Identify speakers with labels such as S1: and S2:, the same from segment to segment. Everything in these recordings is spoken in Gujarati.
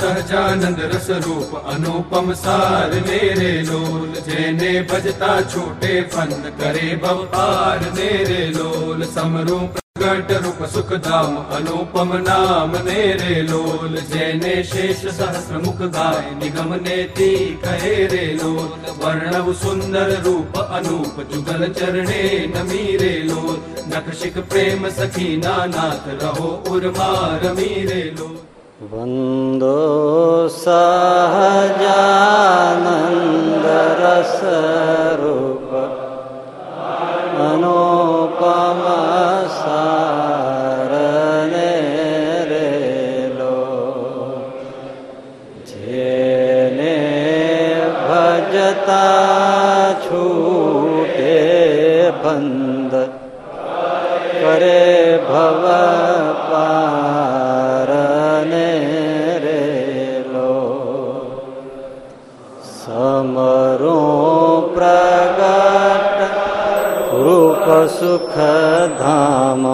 S1: સહજાનંદ રસ રૂપ અનુપમ સાર મેરે લોલ જેને ભજતા છૂટે ફન કરે ભવપાર મેરે લોલ સમરૂ પ્રગટ રૂપ સુખધામ અનુપમ નામ મેરે લોલ જેને શેષ સહસ્ર મુખ ગાય નિગમ નેતી કહે રે લોલ વર્ણવ સુંદર રૂપ અનુપ જુગલ ચરણે નમી રે લોલ નખશિક પ્રેમ સખી નાનાથ રહો ઉર્મા રમી રે લોલ
S2: વંદો સહજાનંદરસરૂપ અનુપમ સારને રેલો જેને ભજતા છૂટે બંધ કરે રૂપ સુખ ધામ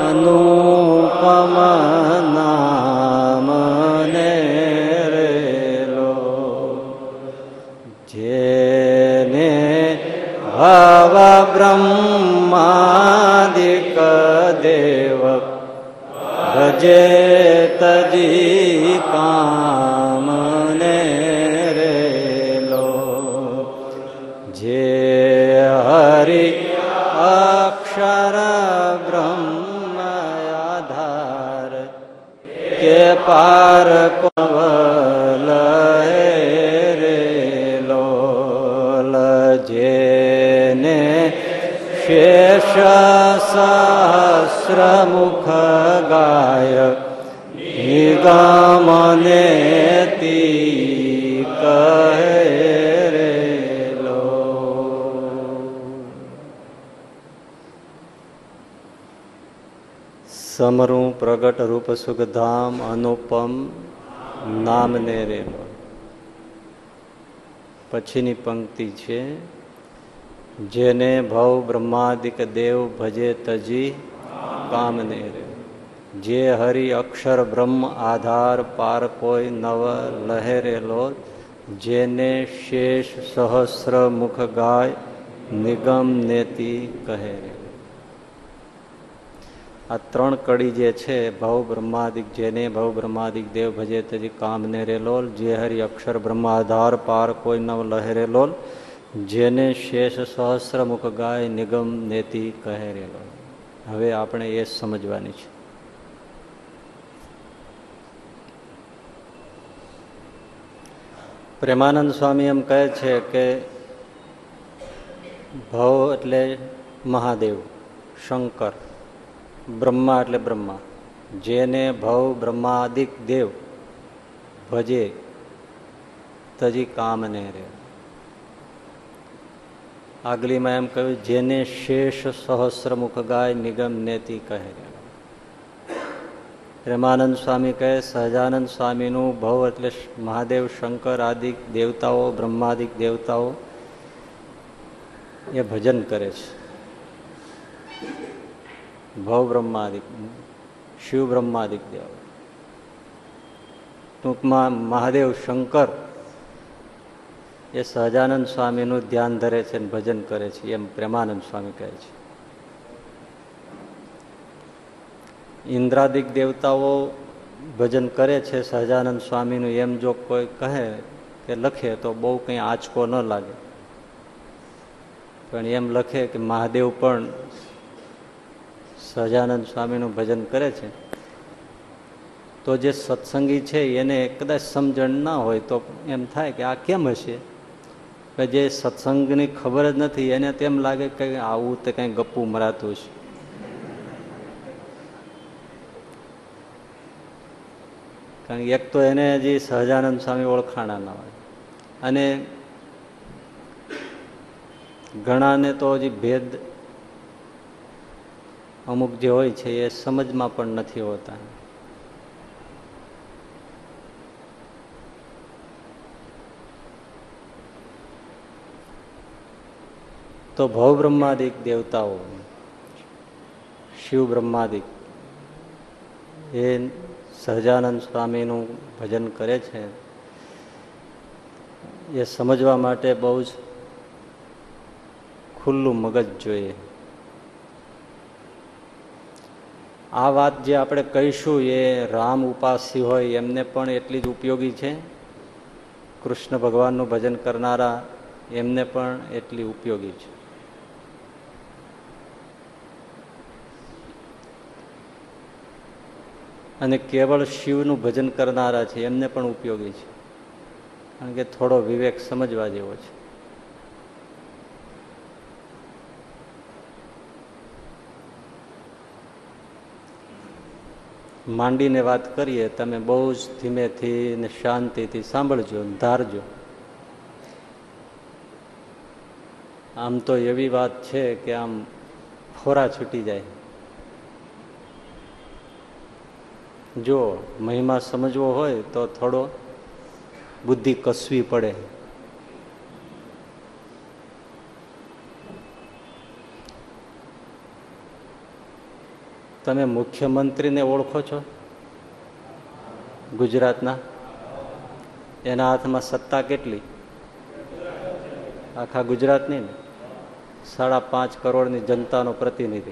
S2: અનુપમ નામ ને રેલો જેને ભાવ બ્રહ્માદિક દેવ ભજે તજી કામને પાર રે રેલો જેને શેષ સહસ્રમુખ ગાય નિગમને તી કહે સમરું પ્રગટ રૂપ સુખધામ અનુપમ નામને રેલો પછીની પંક્તિ છે જેને ભવ બ્રહ્માદિક દેવ ભજે તજી કામને રે જે હરિ અક્ષર બ્રહ્મ આધાર પાર કોઈ નવ લહેરેલો જેને શેષ સહસ્ર મુખ ગાય નિગમ નેતિ કહે રે આ ત્રણ કડી જે છે, ભવ બ્રહ્માદિક જેને ભવ બ્રહ્માદિક દેવ ભજે તજી કામને રેલોલ જે હરિ અક્ષર બ્રહ્માધાર પાર કોઈ નવ લહેરેલોલ જેને શેષ સહસ્ર મુખ ગાય નિગમ નેતિ કહે રેલો હવે આપણે એ સમજવાની છે. પ્રેમાનંદ સ્વામી એમ કહે છે કે ભવ એટલે મહાદેવ, શંકર. બ્રહ્મા એટલે બ્રહ્મા. જેને ભવ બ્રહ્માદિક દેવ ભજે તજી કામને રે આગલીમાં એમ કહ્યું, જેને શેષ સહસ્ર મુખ ગાય નિગમ નેતિ કહે. પ્રેમાનંદ સ્વામી કહે, સહજાનંદ સ્વામીનું ભવ એટલે મહાદેવ, શંકર આદિક દેવતાઓ, બ્રહ્માદિક દેવતાઓ એ ભજન કરે છે. ભવ બ્રહ્માદિક શિવ બ્રહ્માદિક દેવ ટૂંકમાં મહાદેવ શંકર એ સહજાનંદ સ્વામીનું ધ્યાન ધરે છે અને ભજન કરે છે એમ પ્રેમાનંદ સ્વામી કહે છે ઇન્દ્રાદિક દેવતાઓ ભજન કરે છે સહજાનંદ સ્વામીનું એમ જો કોઈ કહે કે લખે તો બહુ કંઈ આંચકો ન લાગે પણ એમ લખે કે મહાદેવ પણ સહજાનંદ સ્વામીનું ભજન કરે છે, તો જે સત્સંગી છે એને કદાચ સમજણ ના હોય તો એમ થાય કે આ કેમ હશે? જે સત્સંગની ખબર જ નથી, એને તેમ લાગે કે આવું તે કંઈ ગપ્પું મરાતું છે કારણ કે એક તો એને હજી સહજાનંદ સ્વામી ઓળખાણા ના હોય. અને ઘણાને તો હજી ભેદ અમુક જે હોય છે એ સમજમાં પણ નથી હોતા. તો ભવ બ્રહ્માદિક દેવતાઓ શિવ બ્રહ્માદિક એ સહજાનંદ સ્વામીનું ભજન કરે છે. એ સમજવા માટે બહુ જ ખુલ્લું મગજ જોઈએ. આ વાત જે આપણે કહીશું એ રામ ઉપાસી હોય એમને પણ એટલી જ ઉપયોગી છે. કૃષ્ણ ભગવાનનું ભજન કરનારા એમને પણ એટલી ઉપયોગી છે. અને કેવળ શિવનું ભજન કરનારા છે એમને પણ ઉપયોગી છે. કારણ કે થોડો વિવેક સમજવા જેવો છે. માંડીને વાત કરીએ, તમે બહુ જ ધીમેથી ને શાંતિથી સાંભળજો ધારજો. આમ તો એવી વાત છે કે આમ ફોરા છૂટી જાય. જો મહિમા સમજવો હોય તો થોડો બુદ્ધિ કસવી પડે. તમે મુખ્યમંત્રીને ઓળખો છો? ગુજરાતના? એના હાથમાં સત્તા કેટલી? આખા ગુજરાતની ને? સાડા પાંચ કરોડની જનતાનો પ્રતિનિધિ.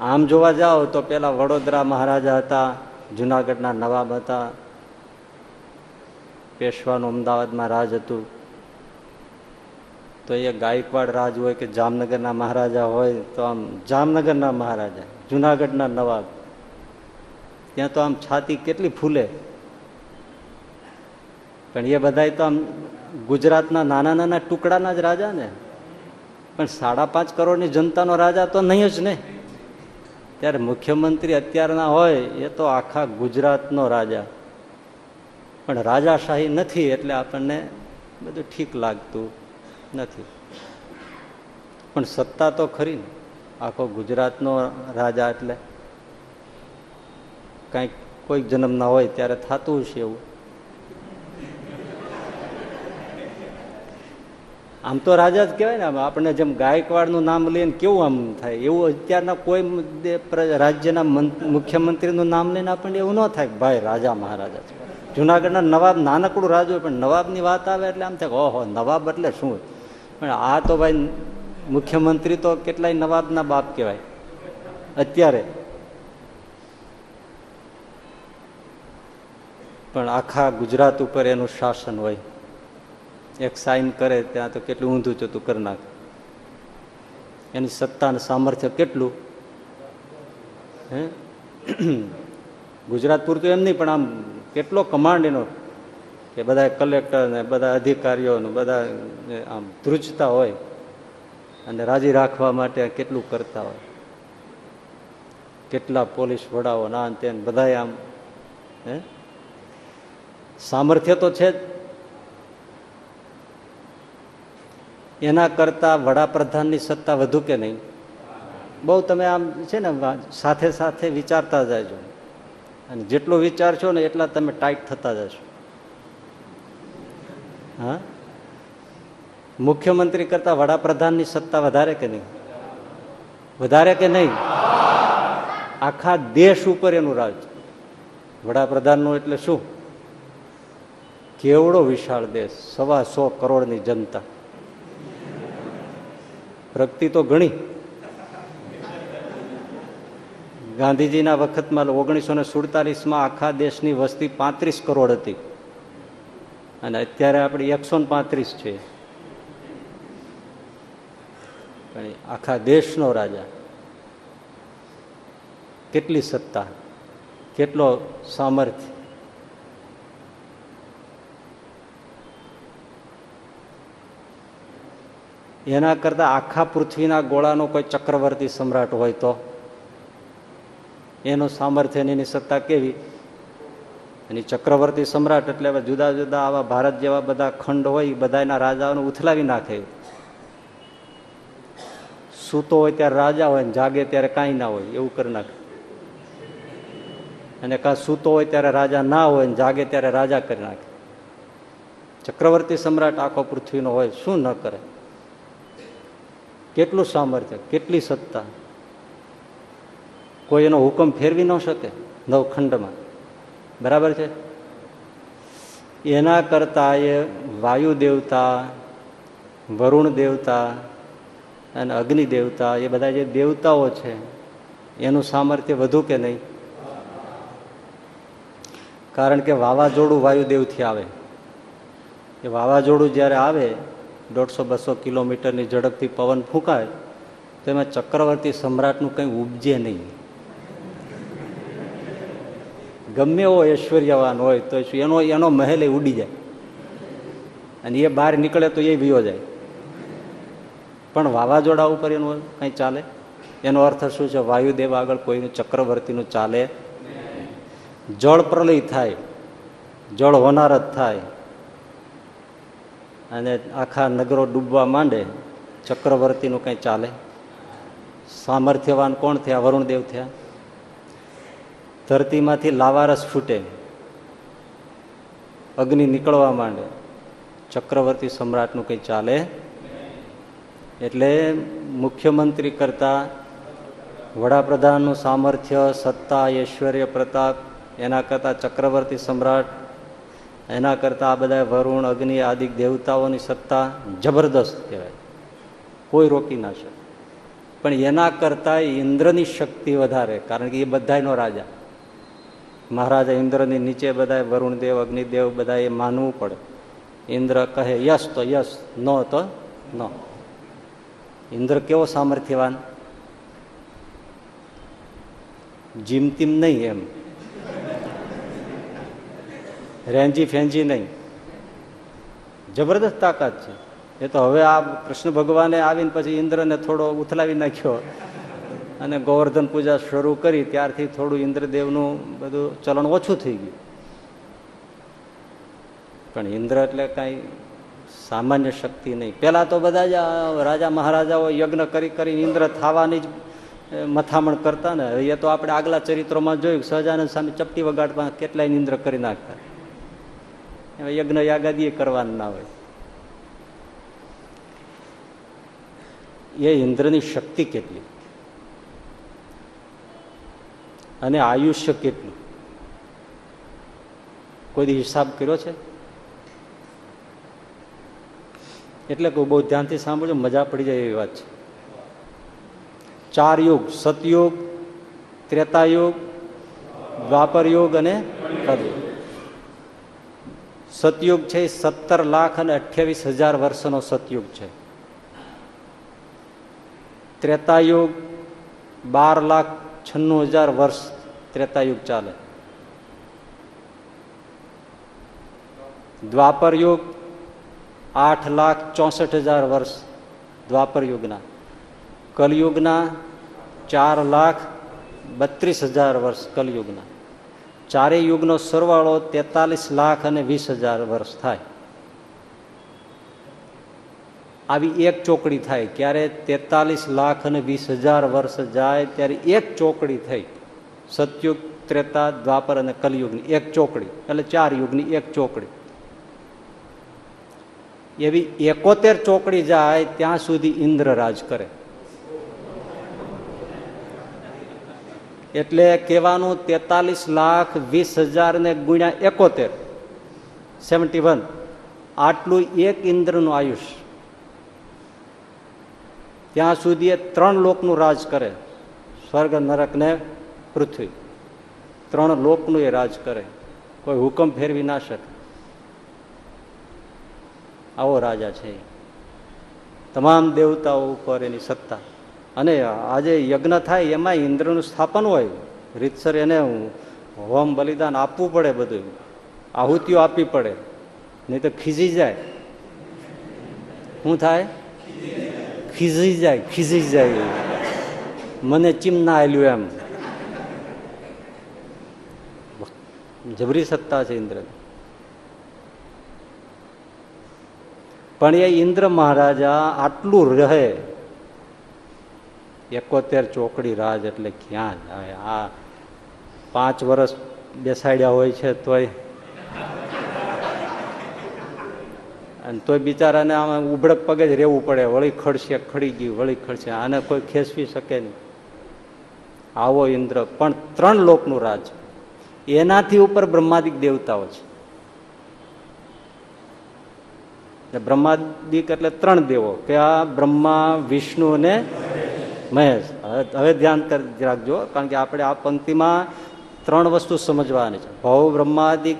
S2: આમ જોવા જાઓ તો પેલા વડોદરા મહારાજા હતા, જુનાગઢના નવાબ હતા, પેશવાનું અમદાવાદમાં રાજ હતું. તો એ ગાયકવાડ રાજ હોય કે જામનગરના મહારાજા હોય, તો આમ જામનગરના મહારાજા, જુનાગઢના નવાબ. ત્યાં તો આમ છાતી કેટલી ફૂલે. પણ એ બધા તો આમ ગુજરાતના નાના નાના ટુકડાના જ રાજા ને. પણ સાડા પાંચ કરોડની જનતાનો રાજા તો નહીં જ ને. ત્યારે મુખ્યમંત્રી અત્યારના હોય, એ તો આખા ગુજરાતનો રાજા. પણ રાજાશાહી નથી એટલે આપણને બધું ઠીક લાગતું. નથી. પણ સત્તા તો ખરી ને. આખો ગુજરાતનો રાજા એટલે કાંઈક કોઈક જન્મ ના હોય ત્યારે થતું હશે એવું. આમ તો રાજા જ કહેવાય ને આપણે જેમ ગાયકવાડનું નામ લઈને કેવું આમ થાય? એવું અત્યારના કોઈ રાજ્યના મુખ્યમંત્રીનું નામ લઈને આપણને એવું ન થાય ભાઈ રાજા મહારાજા જુનાગઢના નવાબ નાનકડું રાજ હોય, પણ નવાબની વાત આવે એટલે આમ થાય ઓહો, નવાબ એટલે શું? પણ આ તો ભાઈ મુખ્યમંત્રી તો કેટલાય નવાબના બાપ કહેવાય. અત્યારે. પણ આખા ગુજરાત ઉપર એનું શાસન હોય. એક સાઈન કરે ત્યાં તો કેટલું ઊંધું જતું કરી નાખે. એની સત્તા સામર્થ્ય કેટલું? હે? ગુજરાત પૂરતું એમ નહીં, પણ આમ કેટલો કમાન્ડ એનો કે બધા કલેક્ટર ને બધા અધિકારીઓ બધા આમ ધ્રુજતા હોય અને રાજી રાખવા માટે કેટલું કરતા હોય. કેટલા પોલીસ વડાઓ ના તે બધા આમ, હે? સામર્થ્ય તો છે જ. એના કરતા વડાપ્રધાનની સત્તા વધુ કે નહીં? બહુ તમે આમ છે ને સાથે સાથે વિચારતા જાજો અને જેટલો વિચારશો ને એટલા તમે ટાઈટ થતા જશો હા? મુખ્યમંત્રી કરતા વડાપ્રધાનની સત્તા વધારે કે નહીં? વધારે કે નહીં? આખા દેશ ઉપર એનું રાજ વડાપ્રધાનનું એટલે શું? કેવડો વિશાળ દેશ સવા સો કરોડની જનતા. પ્રગતિ તો ઘણી. ગાંધીજીના વખતમાં ઓગણીસો ને સુડતાલીસમાં આખા દેશની વસ્તી પાંત્રીસ કરોડ હતી. અને અત્યારે આપણી એકસો પાંત્રીસ છે. આખા દેશનો રાજા. કેટલી સત્તા, કેટલો સામર્થ્ય. એના કરતા આખા પૃથ્વીના ગોળાનો કોઈ ચક્રવર્તી સમ્રાટ હોય તો? એનું સામર્થ્ય એની સત્તા કેવી? એની ચક્રવર્તી સમ્રાટ એટલે હવે જુદા જુદા આવા ભારત જેવા બધા ખંડ હોય બધાના રાજાઓને ઉથલાવી નાખે. સૂતો હોય ત્યારે રાજા હોય ને જાગે ત્યારે કાંઈ ના હોય, એવું કરી નાખે. અને કાં સૂતો હોય ત્યારે રાજા ના હોય ને જાગે ત્યારે રાજા કરી નાખે. ચક્રવર્તી સમ્રાટ આખો પૃથ્વીનો હોય, શું ન કરે? કેટલું સામર્થ્ય, કેટલી સત્તા? કોઈ એનો હુકમ ફેરવી ન શકે નવખંડમાં. બરાબર છે? એના કરતાં એ વાયુ દેવતા વરુણ દેવતા અને અગ્નિ દેવતા એ બધા જે દેવતાઓ છે, એનું સામર્થ્ય વધુ કે નહીં? કારણ કે વાવાઝોડું વાયુદેવથી આવે. એ વાવાઝોડું જ્યારે આવે, દોઢસો બસો કિલોમીટરની ઝડપથી પવન ફૂંકાય, તો એમાં ચક્રવર્તી સમ્રાટનું કંઈ ઉપજે નહીં. ગમે એવો ઐશ્વર્યવાન હોય તો એનો એનો મહેલ ઉડી જાય. અને એ બહાર નીકળે તો એ વિયો જાય. પણ વાવાઝોડા ઉપર એનું કંઈ ચાલે? એનો અર્થ શું છે? વાયુદેવ આગળ કોઈનું ચક્રવર્તીનું ચાલે? જળ પ્રલય થાય. જળ હોનાર થાય. અને આખા નગરો ડૂબવા માંડે. ચક્રવર્તીનું કંઈ ચાલે? સામર્થ્યવાન કોણ થયા? વરુણદેવ થયા? ધરતીમાંથી લાવારસ ફૂટે. અગ્નિ નીકળવા માંડે. ચક્રવર્તી સમ્રાટનું કંઈ ચાલે? એટલે મુખ્યમંત્રી કરતા વડાપ્રધાનનું સામર્થ્ય, સત્તા, ઐશ્વર્ય, પ્રતાપ, એના કરતાં ચક્રવર્તી સમ્રાટ, એના કરતાં આ બધા વરુણ, અગ્નિ આદિ દેવતાઓની સત્તા જબરદસ્ત કહેવાય. કોઈ રોકી ના શકે. પણ એના કરતાં ઇન્દ્રની શક્તિ વધારે, કારણ કે એ બધાનો રાજા. મહારાજા ઇન્દ્રની નીચે બધા વરુણદેવ અગ્નિદેવ બધા એ માનવું પડે. ઇન્દ્ર કહે, યશ તો યશ, ન તો ન. ઇન્દ્ર કેવો સામર્થ્યવાન? જીમતીમ નહીં એમ. રેંજી ફેંજી નહીં. જબરદસ્ત તાકાત છે. એ તો હવે આ કૃષ્ણ ભગવાને આવીને પછી ઇન્દ્રને થોડો ઉથલાવી નાખ્યો. અને ગોવર્ધન પૂજા શરૂ કરી, ત્યારથી થોડું ઇન્દ્રદેવનું બધું ચલણ ઓછું થઈ ગયું. પણ ઇન્દ્ર એટલે કાંઈ સામાન્ય શક્તિ નહીં. પહેલાં તો બધા જ રાજા મહારાજાઓ યજ્ઞ કરી કરી ઇન્દ્ર થવાની જ મથામણ કરતા ને. એ તો આપણે આગલા ચરિત્રોમાં જોયું, સહજાનંદ સામે ચપટી વગાડતા કેટલાય ઇન્દ્ર કરી નાખતા યજ્ઞ યાગાદી કરવાનું ના હોય. એ ઇન્દ્રની શક્તિ કેટલી? અને આયુષ્ય કેટલું? કોઈ હિસાબ કર્યો છે? એટલે કે બહુ ધ્યાનથી સાંભળજો મજા પડી જાય એવી વાત છે. ચાર યુગ, સતયુગ, ત્રેતાયુગ દ્વાપર યુગ અને કલયુગ સતયુગ છે સત્તર લાખ અને અઠ્યાવીસ હજાર વર્ષનો સતયુગ છે. ત્રેતાયુગ, બાર લાખ છન્નું હજાર વર્ષ ત્રેતાયુગ ચાલે દ્વાપર યુગ આઠ લાખ ચોસઠ હજાર વર્ષ દ્વાપર યુગના કલયુગના ચાર લાખ બત્રીસ હજાર વર્ષ કલયુગના ચારેય યુગનો સરવાળો તેતાલીસ લાખ અને વીસ હજાર વર્ષ થાય આવી એક ચોકડી થાય. ક્યારે તેતાલીસ લાખ અને વીસ હજાર વર્ષ જાય, ત્યારે એક ચોકડી થઈ. સતયુગ, ત્રેતા, દ્વાપર અને કલયુગની એક ચોકડી. એટલે ચાર યુગની એક ચોકડી. એવી એકોતેર ચોકડી જાય, ત્યાં સુધી ઇન્દ્ર રાજ કરે. એટલે કહેવાનું તેતાલીસ લાખ વીસ હજાર ને ગુણ્યા એકોતેર. Seventy one. આટલું એક ઇન્દ્રનું આયુષ ત્યાં સુધી એ ત્રણ લોકનું રાજ કરે. સ્વર્ગ, નરક ને પૃથ્વી. ત્રણ લોકનું એ રાજ કરે. કોઈ હુકમ ફેરવી ના શકે. આવો રાજા છે તમામ દેવતાઓ ઉપર એની સત્તા. અને આજે યજ્ઞ થાય એમાં ઇન્દ્રનું સ્થાપન હોય. રીતસર એને હોમ બલિદાન આપવું પડે બધું. આહુતિઓ આપવી પડે. નહીં તો ખીજી જાય. શું થાય? ખીજી જાય ખીજી જાય. મને ચીમના આલ્યું એમ. જબરી સત્તા છે ઇન્દ્ર. પણ એ ઇન્દ્ર મહારાજા આટલું રહે, એકોતેર ચોકડી રાજ એટલે ક્યાં જાય? આ પાંચ વર્ષ બેસાડ્યા હોય છે તોય અને તોય બિચારાને આમાં ઉભડક પગે જ રહેવું પડે. વળી ખડશે, ખડી ગયું, વળી ખડશે. આને કોઈ ખેંચવી શકે નહીં. આવો ઇન્દ્ર. પણ ત્રણ લોકનું રાજ. એનાથી ઉપર બ્રહ્માદિક દેવતાઓ છે. બ્રહ્માદિક એટલે ત્રણ દેવો, કે આ બ્રહ્મા, વિષ્ણુ અને મહેશ. હવે ધ્યાન કરી, રાખજો, કારણ કે આપણે આ પંક્તિમાં ત્રણ વસ્તુ સમજવાની છે. ભવ બ્રહ્માદિક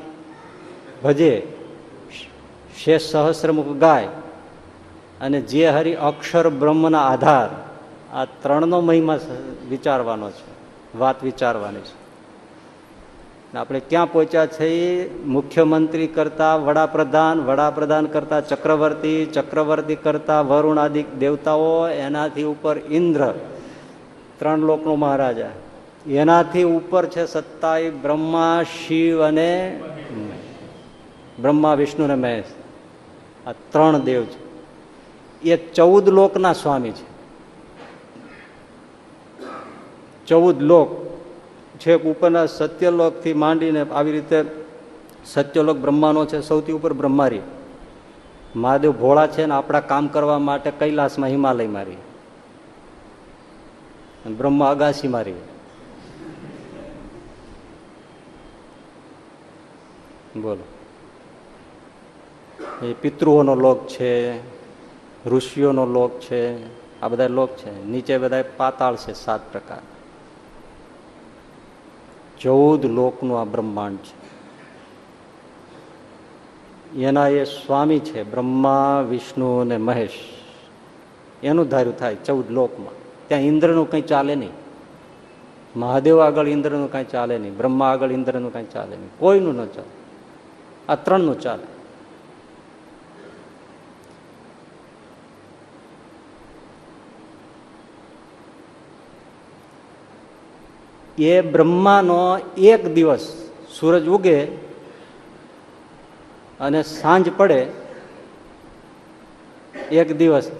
S2: ભજે શેષ સહસ્રમુખ ગાય. અને જે હરિ અક્ષર બ્રહ્મના આધાર, આ ત્રણનો મહિમા વિચારવાનો છે, વાત વિચારવાની છે. આપણે ક્યાં પહોંચ્યા છે મુખ્યમંત્રી કરતા, વડાપ્રધાન વડાપ્રધાન કરતા ચક્રવર્તી ચક્રવર્તી કરતા વરુણાદિક દેવતાઓ, એનાથી ઉપર ઇન્દ્ર, ત્રણ લોકનો મહારાજા. એનાથી ઉપર છે સત્તાઈ બ્રહ્મા, શિવ અને બ્રહ્મા, વિષ્ણુ અને મહેશ. આ ત્રણ દેવ છે. એ ચૌદ લોકના સ્વામી છે. ચૌદ લોક છેક ઉપરના સત્યલોકથી માંડીને આવી રીતે સત્યલોક બ્રહ્માનો છે, સૌથી ઉપર બ્રહ્મારી. મહાદેવ ભોળા છે ને આપણા કામ કરવા માટે કૈલાસમાં હિમાલય મારી. બ્રહ્મા અગાસી મારી. બોલો. એ પિતૃઓનો લોક છે, ઋષિઓનો લોક છે, આ બધા લોક છે. નીચે બધા પાતાળ છે સાત પ્રકાર. ચૌદ લોકનું આ બ્રહ્માંડ છે. એના એ સ્વામી છે, બ્રહ્મા, વિષ્ણુ અને મહેશ. એનું ધાર્યું થાય ચૌદ લોકમાં. ત્યાં ઇન્દ્રનું કંઈ ચાલે નહીં. મહાદેવ આગળ ઇન્દ્રનું કાંઈ ચાલે નહીં. બ્રહ્મા આગળ ઇન્દ્રનું કાંઈ ચાલે નહીં. કોઈનું ન ચાલે. આ ત્રણનું ચાલે. એ બ્રહ્માનો એક દિવસ સૂરજ ઉગે અને સાંજ પડે, એક દિવસ.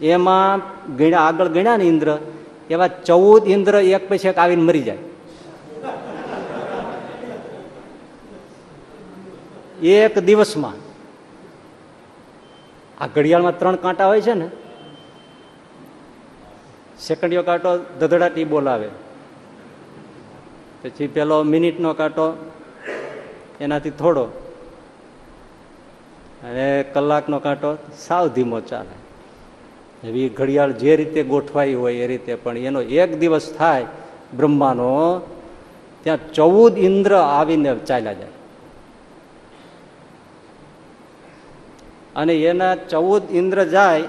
S2: એમાં ગણ્યા, આગળ ગણ્યા ને ઇન્દ્ર, એવા ચૌદ ઇન્દ્ર એક પછી એક આવીને મરી જાય. એક દિવસમાં. આ ઘડિયાળમાં ત્રણ કાંટા હોય છે ને, સેકન્ડિયો કાંટો ધધડાટી બોલાવે. પછી પેલો મિનિટનો કાંટો, એનાથી થોડો. અને કલાકનો કાંટો સાવ ધીમો ચાલે. એવી ઘડિયાળ જે રીતે ગોઠવાઈ હોય એ રીતે, પણ એનો એક દિવસ થાય, બ્રહ્માનો, ત્યાં ચૌદ ઇન્દ્ર આવીને ચાલ્યા જાય. અને એના ચૌદ ઇન્દ્ર જાય,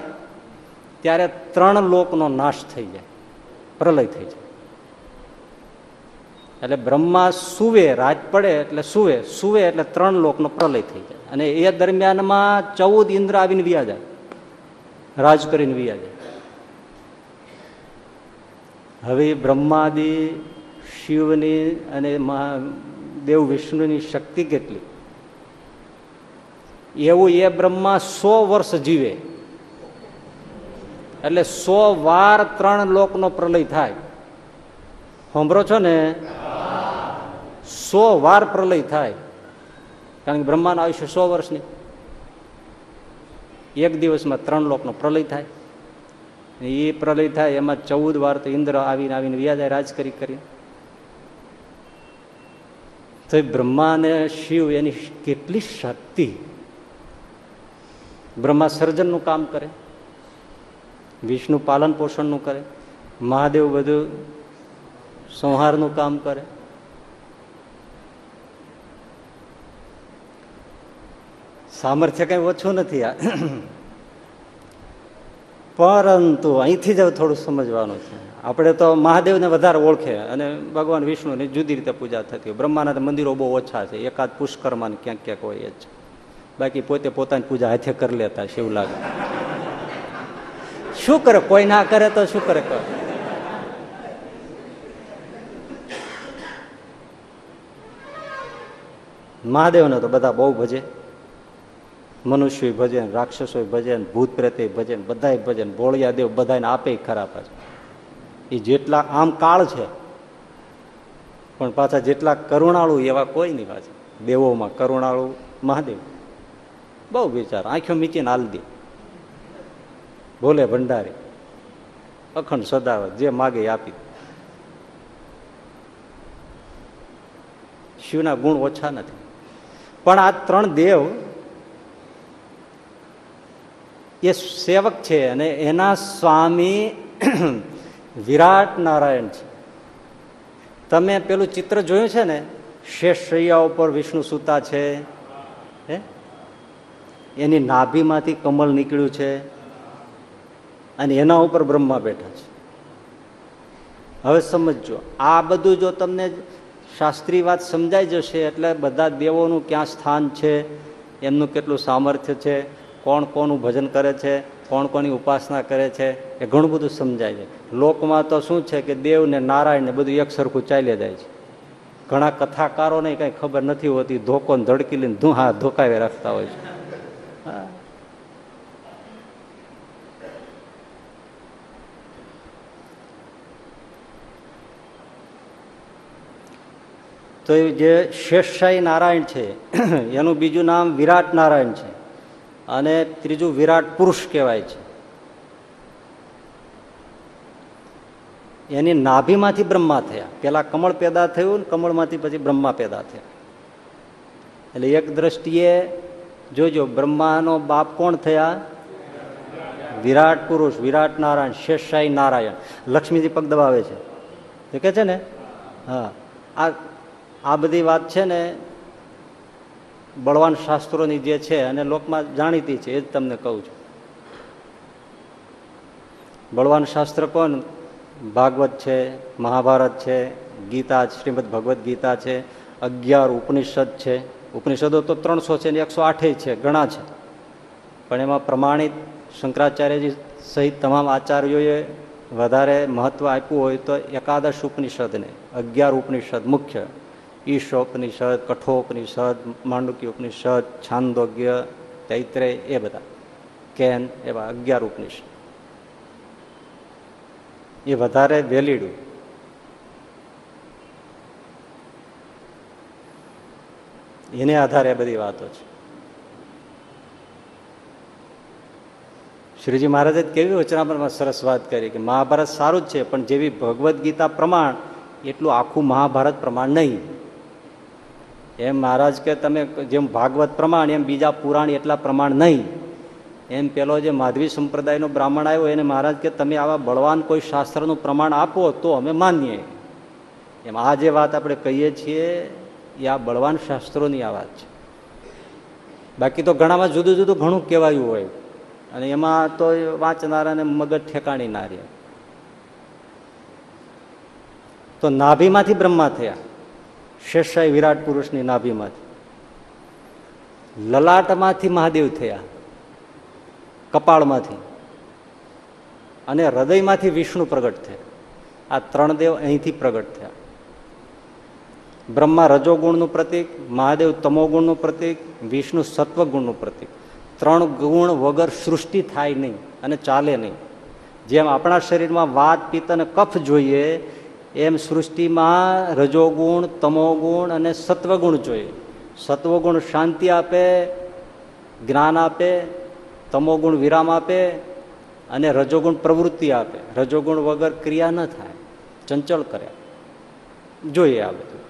S2: ત્યારે ત્રણ લોકનો નાશ થઈ જાય, પ્રલય થઈ જાય. એટલે બ્રહ્મા સુવે, રાત પડે એટલે સુવે. સુવે એટલે ત્રણ લોકનો પ્રલય થઈ જાય. અને એ દરમિયાનમાં ચૌદ ઇન્દ્ર આવીને વ્યા જાય. રાજ કરીને વ્યા જાય. હવે બ્રહ્માદિ, શિવની અને દેવ વિષ્ણુની શક્તિ કેટલી? એવું એ બ્રહ્મા સો વર્ષ જીવે. એટલે સો વાર ત્રણ લોકનો પ્રલય થાય. સાંભળો છો ને? સો વાર પ્રલય થાય. કારણ કે બ્રહ્માનું આયુષ્ય સો વર્ષની. એક દિવસમાં ત્રણ લોકનો પ્રલય થાય. એ પ્રલય થાય, એમાં ચૌદ વાર તો ઇન્દ્ર આવીને આવીને વ્યાજાય રાજ કરી. કરી તો બ્રહ્મા અને શિવ એની કેટલી શક્તિ. બ્રહ્મા સર્જનનું કામ કરે. વિષ્ણુ પાલન પોષણનું કરે. મહાદેવ બધું સંહારનું કામ કરે. સામર્થ્ય કઈ ઓછું નથી આ. પરંતુ અહીંથી જ થોડું સમજવાનું છે. આપણે તો મહાદેવને વધારે ઓળખે અને ભગવાન વિષ્ણુની જુદી રીતે પૂજા થતી હોય. બ્રહ્માના મંદિરો બહુ ઓછા છે. એકાદ પુષ્કરમાં ક્યાંક ક્યાંક હોય જ. બાકી પોતે પોતાની પૂજા હાથે કરી લેતા શિવ લાગે. શું કરે? કોઈ ના કરે તો શું કરે? મહાદેવને તો બધા બહુ ભજે. મનુષ્ય ભજન રાક્ષસો ભજન ભૂત પ્રેતે ભજન બધા ભજન બોળિયા દેવ બધાને આપે ખરા પાછા. એ જેટલા આમ કાળ છે, પણ પાછા જેટલા કરુણાળુ એવા કોઈ નહીં પાછા. દેવોમાં કરુણાળુ મહાદેવ. બહુ વિચાર, આંખો મીચીને હાલ બોલે ભંડારી, અખંડ સદાવત જે માગે આપી શિવના ગુણ ઓછા નથી. પણ આ ત્રણ દેવ એ સેવક છે અને એના સ્વામી વિરાટ નારાયણ છે. તમે પેલું ચિત્ર જોયું છે ને? શેષ શૈયા ઉપર વિષ્ણુ સૂતા છે. હે? એની નાભીમાંથી કમલ નીકળ્યું છે અને એના ઉપર બ્રહ્મા બેઠા છે. હવે સમજો આ બધું જો તમને શાસ્ત્રી વાત સમજાઈ જશે એટલે બધા દેવોનું ક્યાં સ્થાન છે, એમનું કેટલું સામર્થ્ય છે કોણ કોનું ભજન કરે છે, કોણ કોની ઉપાસના કરે છે, એ ઘણું બધું સમજાય છે. લોકમાં તો શું છે કે દેવ ને નારાયણ ને બધું એક સરખું ચાલ્યા જાય છે. ઘણા કથાકારોને કંઈ ખબર નથી હોતી, ધોકો ધડકી લઈને ધુહા ધોકાવી રાખતા હોય છે. હા. તો જે શેષશાહી નારાયણ છે, એનું બીજું નામ વિરાટ નારાયણ છે. અને ત્રીજું વિરાટ પુરુષ કહેવાય છે. એની નાભીમાંથી બ્રહ્મા થયા. પેલા કમળ પેદા થયું ને કમળમાંથી પછી બ્રહ્મા પેદા થયા. એટલે એક દ્રષ્ટિએ જોજો, બ્રહ્માનો બાપ કોણ થયા? વિરાટ પુરુષ, વિરાટ નારાયણ શેષશાહી નારાયણ. લક્ષ્મીજી પગ દબાવે છે. એ કે છે ને? હા. આ આ બધી વાત છે ને બળવાન શાસ્ત્રોની જે છે અને લોકમાં જાણીતી છે, એ જ તમને કહું છું. બળવાન શાસ્ત્ર કોણ? ભાગવત છે, મહાભારત છે, ગીતા શ્રીમદ ભગવદ્ ગીતા છે, અગિયાર ઉપનિષદ છે. ઉપનિષદો તો ત્રણસો છે ને એકસો આઠે છે, ઘણા છે. પણ એમાં પ્રમાણિત શંકરાચાર્યજી સહિત તમામ આચાર્યોએ વધારે મહત્વ આપ્યું હોય તો એકાદશ ઉપનિષદને, અગિયાર ઉપનિષદ મુખ્ય. ઈશોપનિષદ કઠોપનિષદ માંડુકી ઉપનિષદ છાંદોગ્ય તૈત્રેય એ બધા કેન એવા અગિયાર ઉપનિષદ એ વધારે વેલીડું એને આધારે બધી વાતો છે શ્રીજી મહારાજે કેવી વચનામાં સરસ વાત કરી કે મહાભારત સારું જ છે પણ જેવી ભગવદ્ ગીતા પ્રમાણ એટલું આખું મહાભારત પ્રમાણ નહીં એમ મહારાજ કે તમે જેમ ભાગવત પ્રમાણ, એમ બીજા પુરાણ એટલા પ્રમાણ નહીં. એમ પેલો જે માધવી સંપ્રદાયનો બ્રાહ્મણ આવ્યો, એને મહારાજ કે તમે આવા બળવાન કોઈ શાસ્ત્રનું પ્રમાણ આપો તો અમે માનીએ. એમ આ જે વાત આપણે કહીએ છીએ, એ આ બળવાન શાસ્ત્રોની આ વાત છે. બાકી તો ઘણામાં જુદું જુદું ઘણું કહેવાયું હોય. અને એમાં તો વાંચનારાને મગજ ઠેકાણી ના રહે. તો નાભીમાંથી બ્રહ્મા થયા. શેષાઈ વિરાટ પુરુષની નાભીમાંથી. લલાટમાંથી મહાદેવ થયા, કપાળમાંથી. અને હૃદયમાંથી વિષ્ણુ પ્રગટ થયા. આ ત્રણ દેવ અહીંથી પ્રગટ થયા. બ્રહ્મા રજોગુણનું પ્રતીક, મહાદેવ તમોગુણનું પ્રતીક, વિષ્ણુ સત્વગુણનું પ્રતીક. ત્રણ ગુણ વગર સૃષ્ટિ થાય નહીં અને ચાલે નહીં. જેમ આપણા શરીરમાં વાત, પિત્ત અને કફ જોઈએ એમ સૃષ્ટિમાં રજોગુણ, તમોગુણ અને સત્વગુણ જોઈએ. સત્વગુણ શાંતિ આપે, જ્ઞાન આપે, તમોગુણ વિરામ આપે અને રજોગુણ પ્રવૃત્તિ આપે. રજોગુણ વગર ક્રિયા ન થાય. ચંચળ કરે. જોઈએ આ બધું.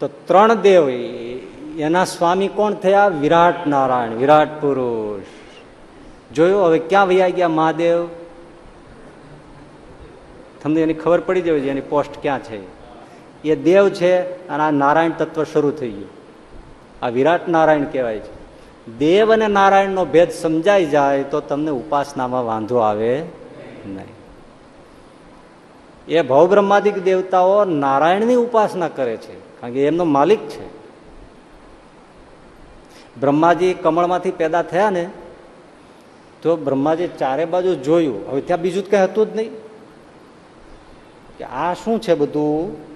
S2: તો ત્રણ દેવ એના સ્વામી કોણ થયા? વિરાટ નારાયણ, વિરાટ પુરુષ. જોયું? હવે ક્યાં વૈયા ગયા મહાદેવ? તમને એની ખબર પડી જવી એની પોસ્ટ ક્યાં છે. એ દેવ છે અને આ નારાયણ તત્વ શરૂ થઈ ગયું. આ વિરાટ નારાયણ કહેવાય છે. દેવ અને નારાયણનો ભેદ સમજાઈ જાય તો તમને ઉપાસનામાં વાંધો આવે નહીં. એ ભવબ્રહ્માદિક દેવતાઓ નારાયણની ઉપાસના કરે છે, કારણ કે એમનો માલિક છે. બ્રહ્માજી કમળમાંથી પેદા થયા ને, તો બ્રહ્માજી ચારે બાજુ જોયું. હવે ત્યાં બીજું કઈ હતું જ નહીં. કે આ શું છે બધું?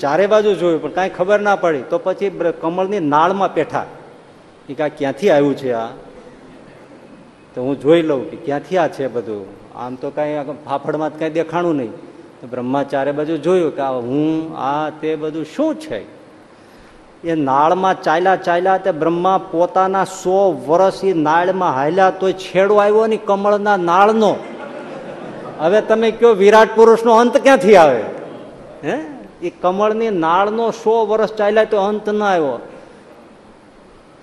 S2: ચારે બાજુ જોયું, પણ કાંઈ ખબર ના પડી. તો પછી કમળની નાળમાં પેઠા એ કાંઈ ક્યાંથી આવ્યું છે આ? તો હું જોઈ લઉં કે ક્યાંથી આ છે બધું? આમ તો કાંઈ ફાફડમાં કાંઈ દેખાણું નહીં. બ્રહ્મા ચારે બાજુ જોયું કે આ હું, આ તે બધું શું છે? એ નાળમાં ચાલ્યા ચાલ્યા તે બ્રહ્મા પોતાના સો વર્ષ એ નાળમાં હાલ્યા તો છેડો આવ્યો ને કમળના નાળનો. હવે તમે કયો વિરાટ પુરુષનો અંત ક્યાંથી આવે? હે? એ કમળની નાળનો સો વર્ષ ચાલ્યા તો અંત ના આવ્યો.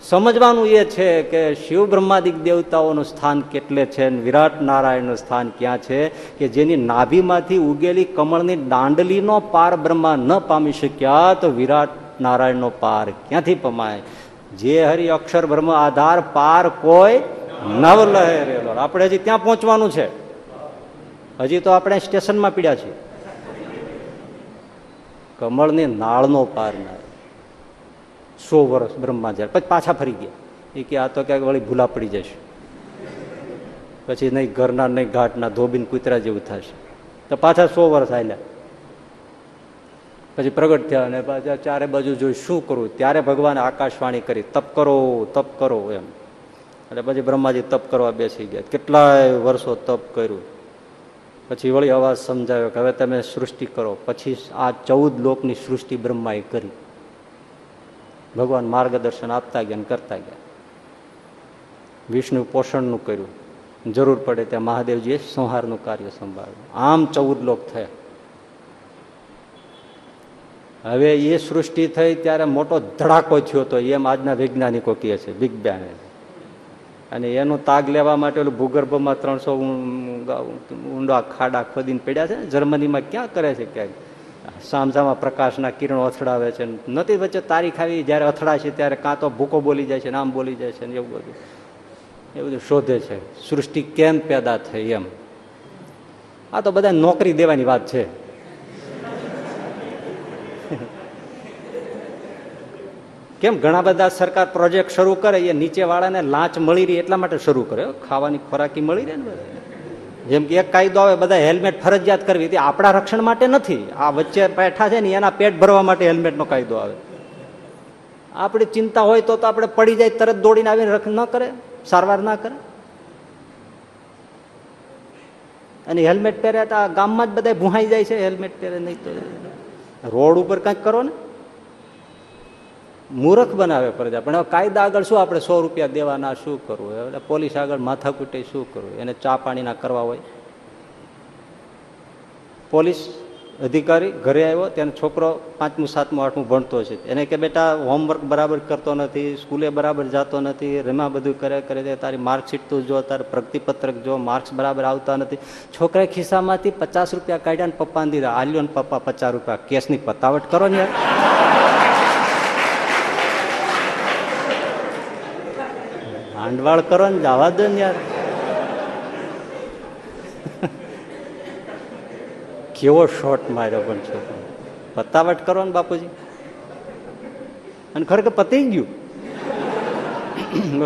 S2: સમજવાનું એ છે કે શિવ બ્રહ્માદિક દેવતાઓનું સ્થાન કેટલે છે વિરાટ નારાયણનું સ્થાન ક્યાં છે કે જેની નાભીમાંથી ઉગેલી કમળની દાંડલીનો પાર બ્રહ્મા ન પામી શક્યા તો વિરાટ નારાયણનો પાર ક્યાંથી પમાય? જે હરિ અક્ષર બ્રહ્મ આધાર પાર કોઈ નવ લહેરેલો આપણે હજી ત્યાં પહોંચવાનું છે. હજી તો આપણે સ્ટેશનમાં પીડ્યા છીએ. કમળની નાળનો પાર ના. સો વર્ષ બ્રહ્માચાર પછી પાછા ફરી ગયા. એ કે આ તો ક્યાંક વળી ભૂલા પડી જશે. પછી નહીં ઘરના નહીં ઘાટના ધોબીન કૂતરા જેવું થશે. તો પાછા સો વર્ષ હાલ્યા પછી પ્રગટ થયા અને પાછા ચારે બાજુ જોઈ શું કરવું? ત્યારે ભગવાને આકાશવાણી કરી, તપ કરો તપ કરો એમ. એટલે પછી બ્રહ્માજી તપ કરવા બેસી ગયા. કેટલાય વર્ષો તપ કર્યું. પછી વળી અવાજ સમજાવ્યો કે, હવે તમે સૃષ્ટિ કરો. પછી આ ચૌદ લોકની સૃષ્ટિ બ્રહ્માએ કરી. ભગવાન માર્ગદર્શન આપતા ગયા કરતા ગયા. વિષ્ણુ પોષણનું કર્યું. જરૂર પડે ત્યાં મહાદેવજીએ સંહારનું કાર્ય સંભાળ્યું. આમ ચૌદ લોક થયા. હવે એ સૃષ્ટિ થઈ ત્યારે મોટો ધડાકો થયો હતો એમ આજના વૈજ્ઞાનિકો કહે છે બિગ બેંગ અને એનો તાગ લેવા માટે ઓલું ભૂગર્ભમાં ત્રણસો ઊંડા ખાડા ખોદીને પડ્યા છે જર્મનીમાં ક્યાં કરે છે ક્યાંક સામસામાં પ્રકાશના કિરણો અથડાવે છે નથી વચ્ચે તારીખ આવી જ્યારે અથડાશે ત્યારે કાં તો ભૂકો બોલી જાય છે નામ બોલી જાય છે ને, એવું બધું. એ બધું શોધે છે. સૃષ્ટિ કેમ પેદા થઈ એમ. આ તો બધા નોકરી દેવાની વાત છે. કેમ ઘણા બધા સરકાર પ્રોજેક્ટ શરૂ કરે, એ નીચેવાળાને લાંચ મળી રહી એટલા માટે શરૂ કરે ખાવાની ખોરાકી મળી રહે ને જેમ કે એક કાયદો આવે બધા હેલ્મેટ ફરજિયાત કરવી. તે આપણા રક્ષણ માટે નથી. આ વચ્ચે બેઠા છે ને, એના પેટ ભરવા માટે હેલ્મેટનો કાયદો આવે. આપણી ચિંતા હોય તો આપણે પડી જાય, તરત દોડીને આવીને રક્ષણ ન કરે, સારવાર ના કરે. અને હેલ્મેટ પહેર્યા તો ગામમાં જ બધા ભૂહાઈ જાય છે, હેલ્મેટ પહેરે નહીં તો. રોડ ઉપર કંઈક કરો ને. મૂર્ખ બનાવે પ્રજા. પણ હવે કાયદા આગળ શું આપણે સો રૂપિયા દેવાના, શું કરવું? એટલે પોલીસ આગળ માથાકૂટે શું કરવું? એને ચા પાણીના કરવા હોય. પોલીસ અધિકારી ઘરે આવ્યો ત્યાં છોકરો પાંચમું, સાતમું, આઠમું ભણતો છે. એને કે, બેટા હોમવર્ક બરાબર કરતો નથી, સ્કૂલે બરાબર જતો નથી, રેમાં બધું કરે કરે છે, તારી માર્કશીટ તું જો, તારે પ્રગતિપત્રક જો માર્ક્સ બરાબર આવતા નથી. છોકરાએ ખિસ્સામાંથી પચાસ રૂપિયા કાઢ્યા ને પપ્પાને દીધા. આલ્યો ને પપ્પા, પચાસ રૂપિયા, કેસની પતાવટ કરો ને યાર. હાંડવાળ કરો ને જવા દો ને યાર. કેવો શોટ માર્યો પણ છો. પતાવટ કરો ને બાપુજી. અને ખરેખર પતી ગયું.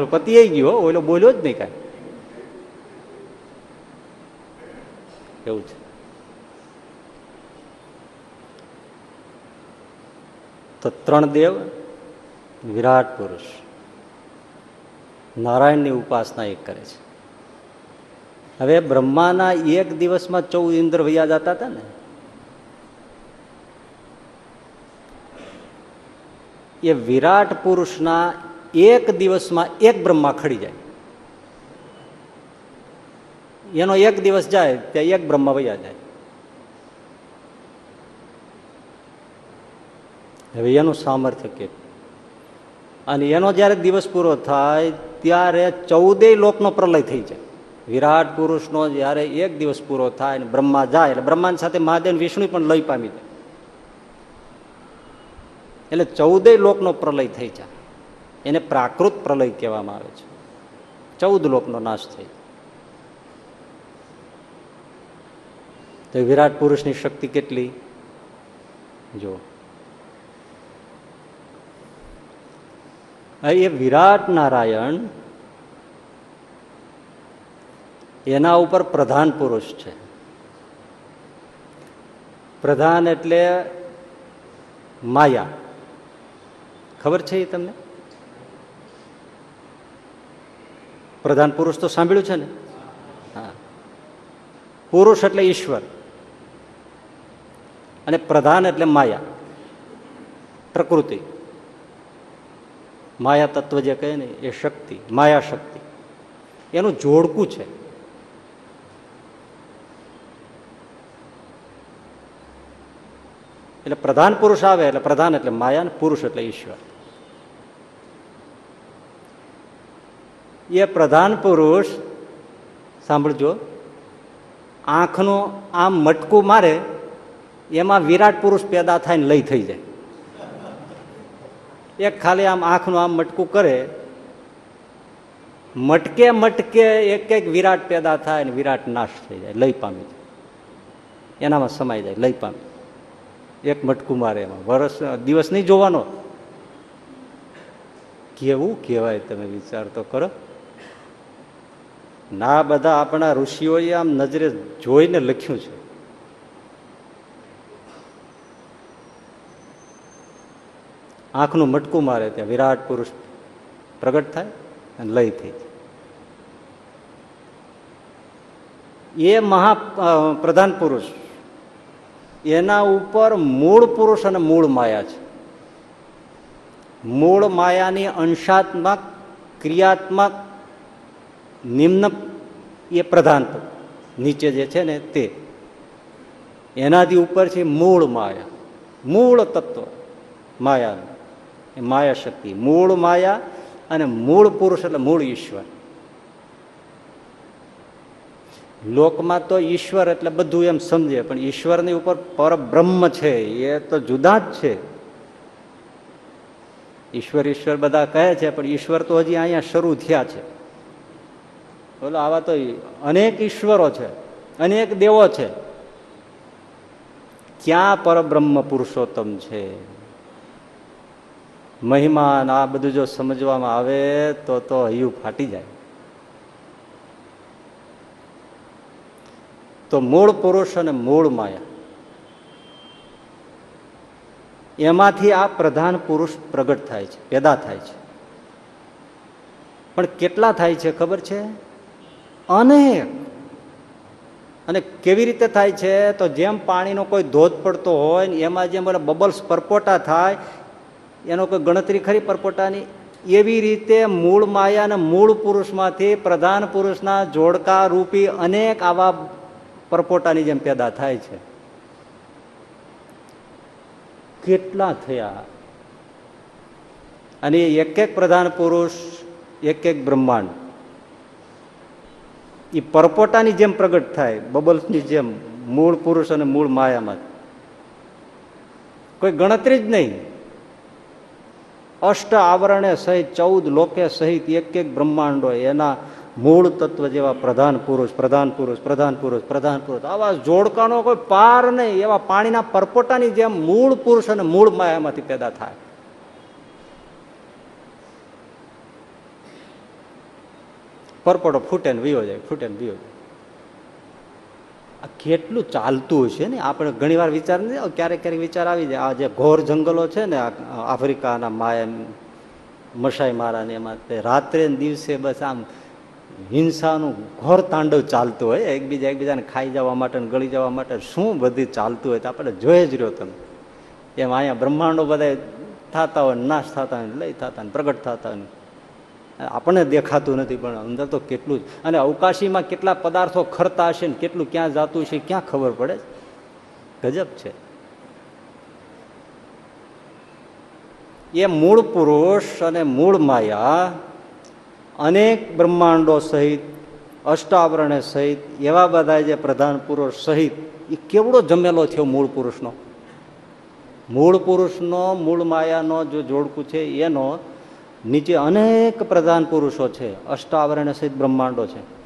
S2: પતી ગયો ઓલો બોલ્યો જ નહીં કાંઈ. એવું છે. તો ત્રણ દેવ વિરાટ પુરુષ. નારાયણની ઉપાસના એક કરે છે. હવે બ્રહ્માના એક દિવસમાં ચૌદ ઇન્દ્ર વૈયા જતા હતા ને? એ વિરાટ પુરુષના એક દિવસમાં એક બ્રહ્મા ખડી જાય. એનો એક દિવસ જાય, ત્યાં એક બ્રહ્મા વૈયા જાય. હવે એનું સામર્થ્ય કે અને એનો જ્યારે દિવસ પૂરો થાય ત્યારે ચૌદેય લોકનો પ્રલય થઈ જાય. વિરાટ પુરુષનો જ્યારે એક દિવસ પૂરો થાય ને બ્રહ્મા જાય, એટલે બ્રહ્માની સાથે મહાદેવ વિષ્ણુ પણ લઈ પામી જાય. એટલે ચૌદેય લોકનો પ્રલય થઈ જાય. એને પ્રાકૃત પ્રલય કહેવામાં આવે છે. ચૌદ લોકનો નાશ થઈ તો વિરાટ પુરુષની શક્તિ કેટલી? જો એ વિરાટ નારાયણ એના ઉપર પ્રધાન પુરુષ છે. પ્રધાન એટલે માયા. ખબર છે એ તમને? પ્રધાન પુરુષ તો સાંભળ્યું છે ને? હા. પુરુષ એટલે ઈશ્વર. અને પ્રધાન એટલે માયા. પ્રકૃતિ. માયા તત્વ જે કહે ને, એ શક્તિ માયા શક્તિ એનું જોડકું છે. એટલે પ્રધાન પુરુષ આવે એટલે પ્રધાન એટલે માયા ને પુરુષ એટલે ઈશ્વર. એ પ્રધાન પુરુષ, સાંભળજો, આંખનો આમ મટકું મારે, એમાં વિરાટ પુરુષ પેદા થાય ને લઈ થઈ જાય. એક ખાલી આમ આંખનું આમ મટકું કરે. મટકે મટકે એક એક વિરાટ પેદા થાય અને વિરાટ નાશ થઈ જાય લઈ પામી જાય. એનામાં સમાઈ જાય લઈ પામી એક મટકું મારે એમાં. વરસ, દિવસ નહીં જોવાનો. કેવું કહેવાય તમે વિચાર તો કરો. ના, બધા આપણા ઋષિઓએ આમ નજરે જોઈને લખ્યું છે. આંખનું મટકું મારે ત્યાં, વિરાટ પુરુષ પ્રગટ થાય અને લય થઈ એ મહા પ્રધાન પુરુષ, એના ઉપર મૂળ પુરુષ અને મૂળ માયા છે. મૂળ માયાની અંશાત્મક, ક્રિયાત્મક નિમ્ન એ પ્રધાન નીચે જે છે ને તે. એનાથી ઉપર છે મૂળ માયા, મૂળ તત્વ માયા એ માયા શક્તિ. મૂળ માયા અને મૂળ પુરુષ એટલે મૂળ ઈશ્વર. લોકમાં તો ઈશ્વર એટલે બધું એમ સમજે, પણ ઈશ્વરની ઉપર પરબ્રહ્મ છે, એ તો જુદા જ છે. ઈશ્વર ઈશ્વર બધા કહે છે, પણ ઈશ્વર તો હજી અહીંયા શરૂ થયા છે. બોલો, આવા તો અનેક ઈશ્વરો છે, અનેક દેવો છે. ક્યાં પરબ્રહ્મ પુરુષોત્તમ છે? મહિમા આ બધું જો સમજવામાં આવે તો તો હૈયું ફાટી જાય. તો મૂળ પુરુષ અને મૂળ માયા. એમાંથી આ પ્રધાન પુરુષ પ્રગટ થાય છે, પેદા થાય છે. પણ કેટલા થાય છે ખબર છે? અનેક. અને કેવી રીતે થાય છે? તો જેમ પાણીનો કોઈ ધોધ પડતો હોય ને એમાં જેમ બબલ્સ પરપોટા થાય એનો કોઈ ગણતરી ખરી પરપોટાની? એવી રીતે મૂળ માયા અને મૂળ પુરુષમાંથી પ્રધાન પુરુષના જોડકા રૂપી અનેક આવા પરપોટાની જેમ પેદા થાય છે. કેટલા થયા? અને એક એક પ્રધાન પુરુષ એક એક બ્રહ્માંડ. એ પરપોટાની જેમ પ્રગટ થાય, બબલ્સની જેમ, મૂળ પુરુષ અને મૂળ માયામાં. કોઈ ગણતરી જ નહીં. અષ્ટ આવરણે સહિત ચૌદ લોકે સહિત એક એક બ્રહ્માંડો એના મૂળ તત્વ જેવા પ્રધાન પુરુષ પ્રધાન પુરુષ પ્રધાન પુરુષ પ્રધાન પુરુષ. આવા જોડકાનો કોઈ પાર નહીં, એવા પાણીના પરપોટાની જેમ મૂળ પુરુષ અને મૂળ માયામાંથી પેદા થાય. પરપોટો ફૂટે ને વિયો જાય, ફૂટે ને વિયો જાય. કેટલું ચાલતું હશે ને? આપણે ઘણી વાર વિચાર નથી ક્યારેક ક્યારેક વિચાર આવી જાય, આ જે ઘોર જંગલો છે ને આફ્રિકાના માયા મસાઈ મારાને એમાં એમાં રાત્રે દિવસે બસ આમ હિંસાનું ઘોર તાંડવ ચાલતું હોય, એકબીજા એકબીજાને ખાઈ જવા માટે ગળી જવા માટે શું બધી ચાલતું હોય તો આપણે જોઈ જ રહ્યો તમે. એમ અહીંયા બ્રહ્માંડો બધા થતા હોય, નાશ થતા હોય લઈ થતા હોય પ્રગટ થતા હોય આપણને દેખાતું નથી, પણ અંદર તો કેટલું જ. અને અવકાશીમાં કેટલા પદાર્થો ખરતા હશે ને કેટલું ક્યાં જાતું છે ક્યાં ખબર પડે ગજબ છે. એ મૂળ પુરુષ અને મૂળ માયા અનેક બ્રહ્માંડો સહિત, અષ્ટાવરણે સહિત, એવા બધા જે પ્રધાન પુરુષ સહિત, એ કેવડો જમેલો થયો મૂળ પુરુષનો? મૂળ પુરુષનો, મૂળ માયાનો જો જોડકું છે એનો નીચે અનેક પ્રધાન પુરુષો છે, અષ્ટાવરણ સહિત બ્રહ્માંડો છે.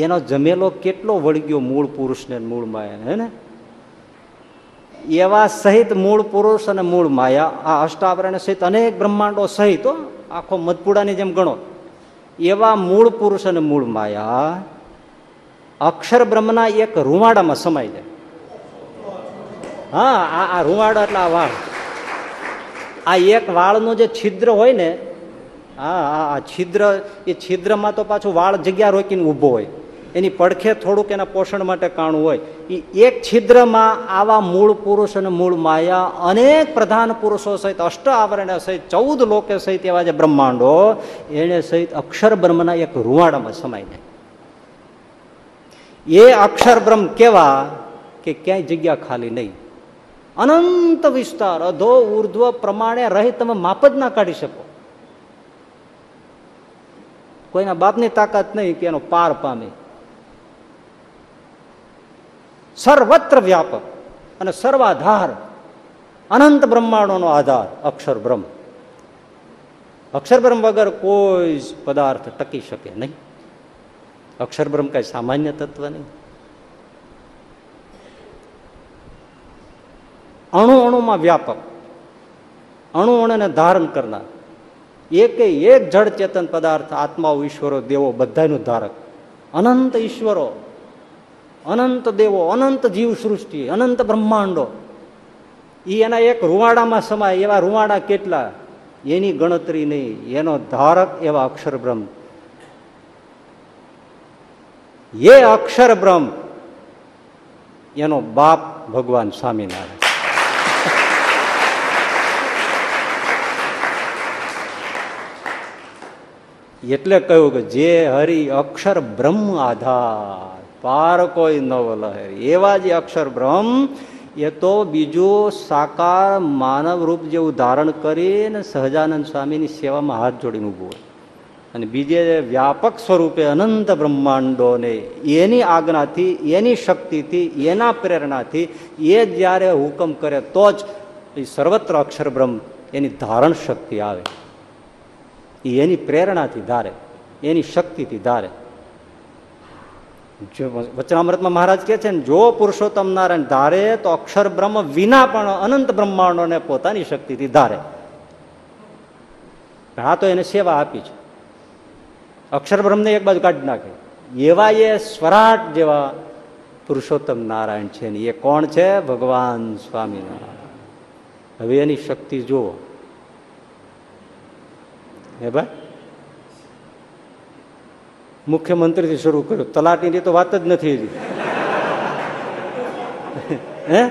S2: એનો જમેલો કેટલો વળગ્યો મૂળ પુરુષને મૂળ માયાને, હે ને? એવા સહિત મૂળ પુરુષ અને મૂળ માયા, આ અષ્ટાવરણ સહિત અનેક બ્રહ્માંડો સહિત આખો મધપુડાની જેમ ગણો. એવા મૂળ પુરુષ અને મૂળ માયા અક્ષર બ્રહ્મના એક રૂવાડામાં સમાઈ જાય. હા આ રૂવાડા એટલે આ વાળ. આ એક વાળનું જે છિદ્ર હોય ને હા આ છિદ્ર, એ છિદ્રમાં તો પાછું વાળ જગ્યા રોકીને ઊભો હોય. એની પડખે થોડુંક એના પોષણ માટે કાણું હોય. એ એક છિદ્રમાં આવા મૂળ પુરુષ અને મૂળ માયા અનેક પ્રધાન પુરુષો સહિત, અષ્ટ આવરણ સહિત, ચૌદ લોકે સહિત એવા જે બ્રહ્માંડો, એને સહિત અક્ષર બ્રહ્મના એક રૂવાડામાં સમાઈને એ અક્ષર બ્રહ્મ કેવા કે ક્યાંય જગ્યા ખાલી નહીં. અનંત વિસ્તાર, અધો ઉર્ધ્વ પ્રમાણે રહી તમે માપ જ ના કાઢી શકો. કોઈના બાપની તાકાત નહીં કે એનો પાર પામે. સર્વત્ર વ્યાપક અને સર્વાધાર અનંત બ્રહ્માંડોનો આધાર, અક્ષર બ્રહ્મ. અક્ષર બ્રહ્મ વગર કોઈ પદાર્થ ટકી શકે નહીં. અક્ષર બ્રહ્મ કઈ સામાન્ય તત્વ નહીં. અણુ અણુમાં વ્યાપક. અણુ અણુને ધારણ કરનાર. એક એક જળ ચેતન પદાર્થ આત્માઓ, ઈશ્વરો, દેવો બધાનું ધારક. અનંત ઈશ્વરો, અનંત દેવો, અનંત જીવ સૃષ્ટિ, અનંત બ્રહ્માંડો. એ એના એક રૂવાડામાં સમાય, એવા રૂવાડા કેટલા? એની ગણતરી નહીં, એનો ધારક એવા અક્ષર બ્રહ્મ. એ અક્ષર બ્રહ્મ, એનો બાપ ભગવાન સ્વામિનારાયણ. એટલે કહ્યું કે જે હરિ અક્ષર બ્રહ્મ આધાર, પાર કોઈ નવ લહેર એવા જે અક્ષર બ્રહ્મ, એ તો બીજું સાકાર માનવ રૂપ જેવું ધારણ કરીને સહજાનંદ સ્વામીની સેવામાં હાથ જોડીને ઊભું હોય. અને બીજે વ્યાપક સ્વરૂપે અનંત બ્રહ્માંડોને એની આજ્ઞાથી, એની શક્તિથી, એના પ્રેરણાથી, એ જ્યારે હુકમ કરે તો જ એ સર્વત્ર અક્ષર બ્રહ્મ એની ધારણ શક્તિ આવે. એ એની પ્રેરણાથી ધારે એની શક્તિથી ધારે વચનામૃતમાં મહારાજ કહે છે ને જો પુરુષોત્તમ નારાયણ ધારે તો અક્ષર બ્રહ્મ વિના પણ અનંત બ્રહ્માંડોને પોતાની શક્તિથી ધારે આ તો એને સેવા આપી છે અક્ષર બ્રહ્મને એક બાજુ કાઢી નાખે એવા એ સ્વરાટ જેવા પુરુષોત્તમ નારાયણ છે ને એ કોણ છે ભગવાન સ્વામિનારાયણ હવે એની શક્તિ જુઓ હે ભાઈ? મુખ્યમંત્રીથી શરૂ કર્યું. તલાટીની તો વાત જ નથી હે?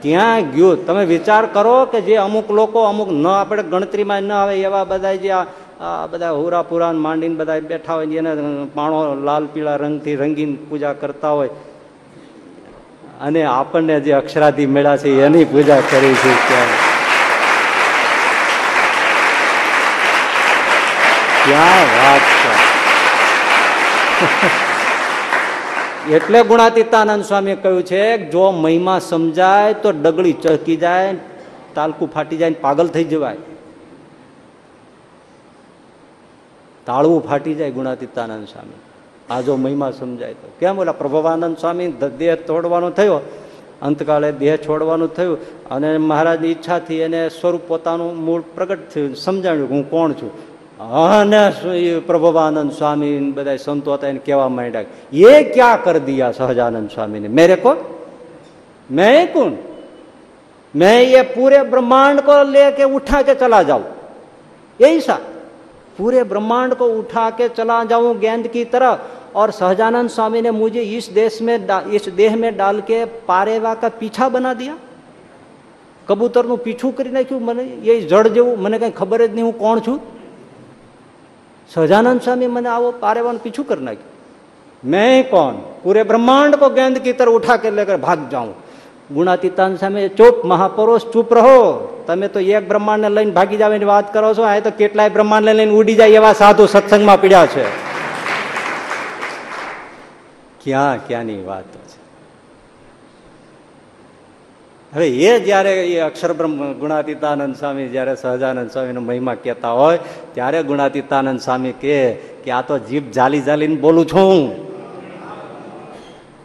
S2: ત્યાં ગયું? તમે વિચાર કરો કે જે અમુક લોકો અમુક ન આપણે ગણતરીમાં ન આવે એવા બધા જે આ બધા હુરા પુરા માંડીને બધા બેઠા હોય એને પાણો લાલ, પીળા રંગથી રંગીન પૂજા કરતા હોય. અને આપણને જે અક્ષરાધી મેળા છે એની પૂજા કરી છે ત્યારે. ક્યાં વાત છે. એટલે ગુણાતીતાનંદ સ્વામી કહ્યું છે જો મહિમા સમજાય તો ડગડી ચહકી જાય, તાલકું ફાટી જાય પાગલ થઈ જવાય. તાળવું ફાટી જાય ગુણાતીતાનંદ સ્વામી. આ જો મહિમા સમજાય તો. કેમ? ઓલા પ્રભવાનંદ સ્વામી દેહ તોડવાનો થયો. અંતકાળે દેહ છોડવાનું થયું અને મહારાજની ઈચ્છાથી એને સ્વરૂપ પોતાનું મૂળ પ્રગટ થયું. સમજાણ્યું હું કોણ છું? અને પ્રભવાનંદ સ્વામી બધા સંતો હતા એને કહેવા માંડ્યા એ ક્યાં કર દિયા સહજાનંદ સ્વામીને મેરે કો मैं कौन मैं ये पूरे ब्रह्मांड को लेके उठा के चला जाऊं ऐसा पूरे ब्रह्मांड को उठा के चला जाऊं गेंद की तरह और सहजानंद स्वामी ने मुझे इस देश में इस देह में डाल के पारेवा का पीछा बना दिया કબૂતરનું પીછું કરી નાખ્યું મને એ જડ જેવું મને કઈ ખબર જ નહીં હું કોણ છું સહજાનંદ સ્વામી મને આવો પારેવાનું પીછું કરી નાખ્યું. મેં કોણ? પૂરે બ્રહ્માંડ કો ગેંદ કીતર ઉઠા કે લેકર ભાગ જાઉં. ગુણાતીતાન સામે ચૂપ મહાપુરુષ ચૂપ રહો. તમે તો એક બ્રહ્માંડને લઈને ભાગી જાવ એની વાત કરો છો, આ તો કેટલાય બ્રહ્માંડને લઈને ઉડી જાય એવા સાધુ સત્સંગમાં પીડ્યા છે. ક્યાં, ક્યાંની વાત? હવે એ જ્યારે એ અક્ષરબ્રહ્મ ગુણાતીતાનંદ સ્વામી જ્યારે સહજાનંદ સ્વામીનો મહિમા કહેતા હોય, ત્યારે ગુણાતીતાનંદ સ્વામી કહે કે આ તો જીભ જાલી જાલીને બોલું છું.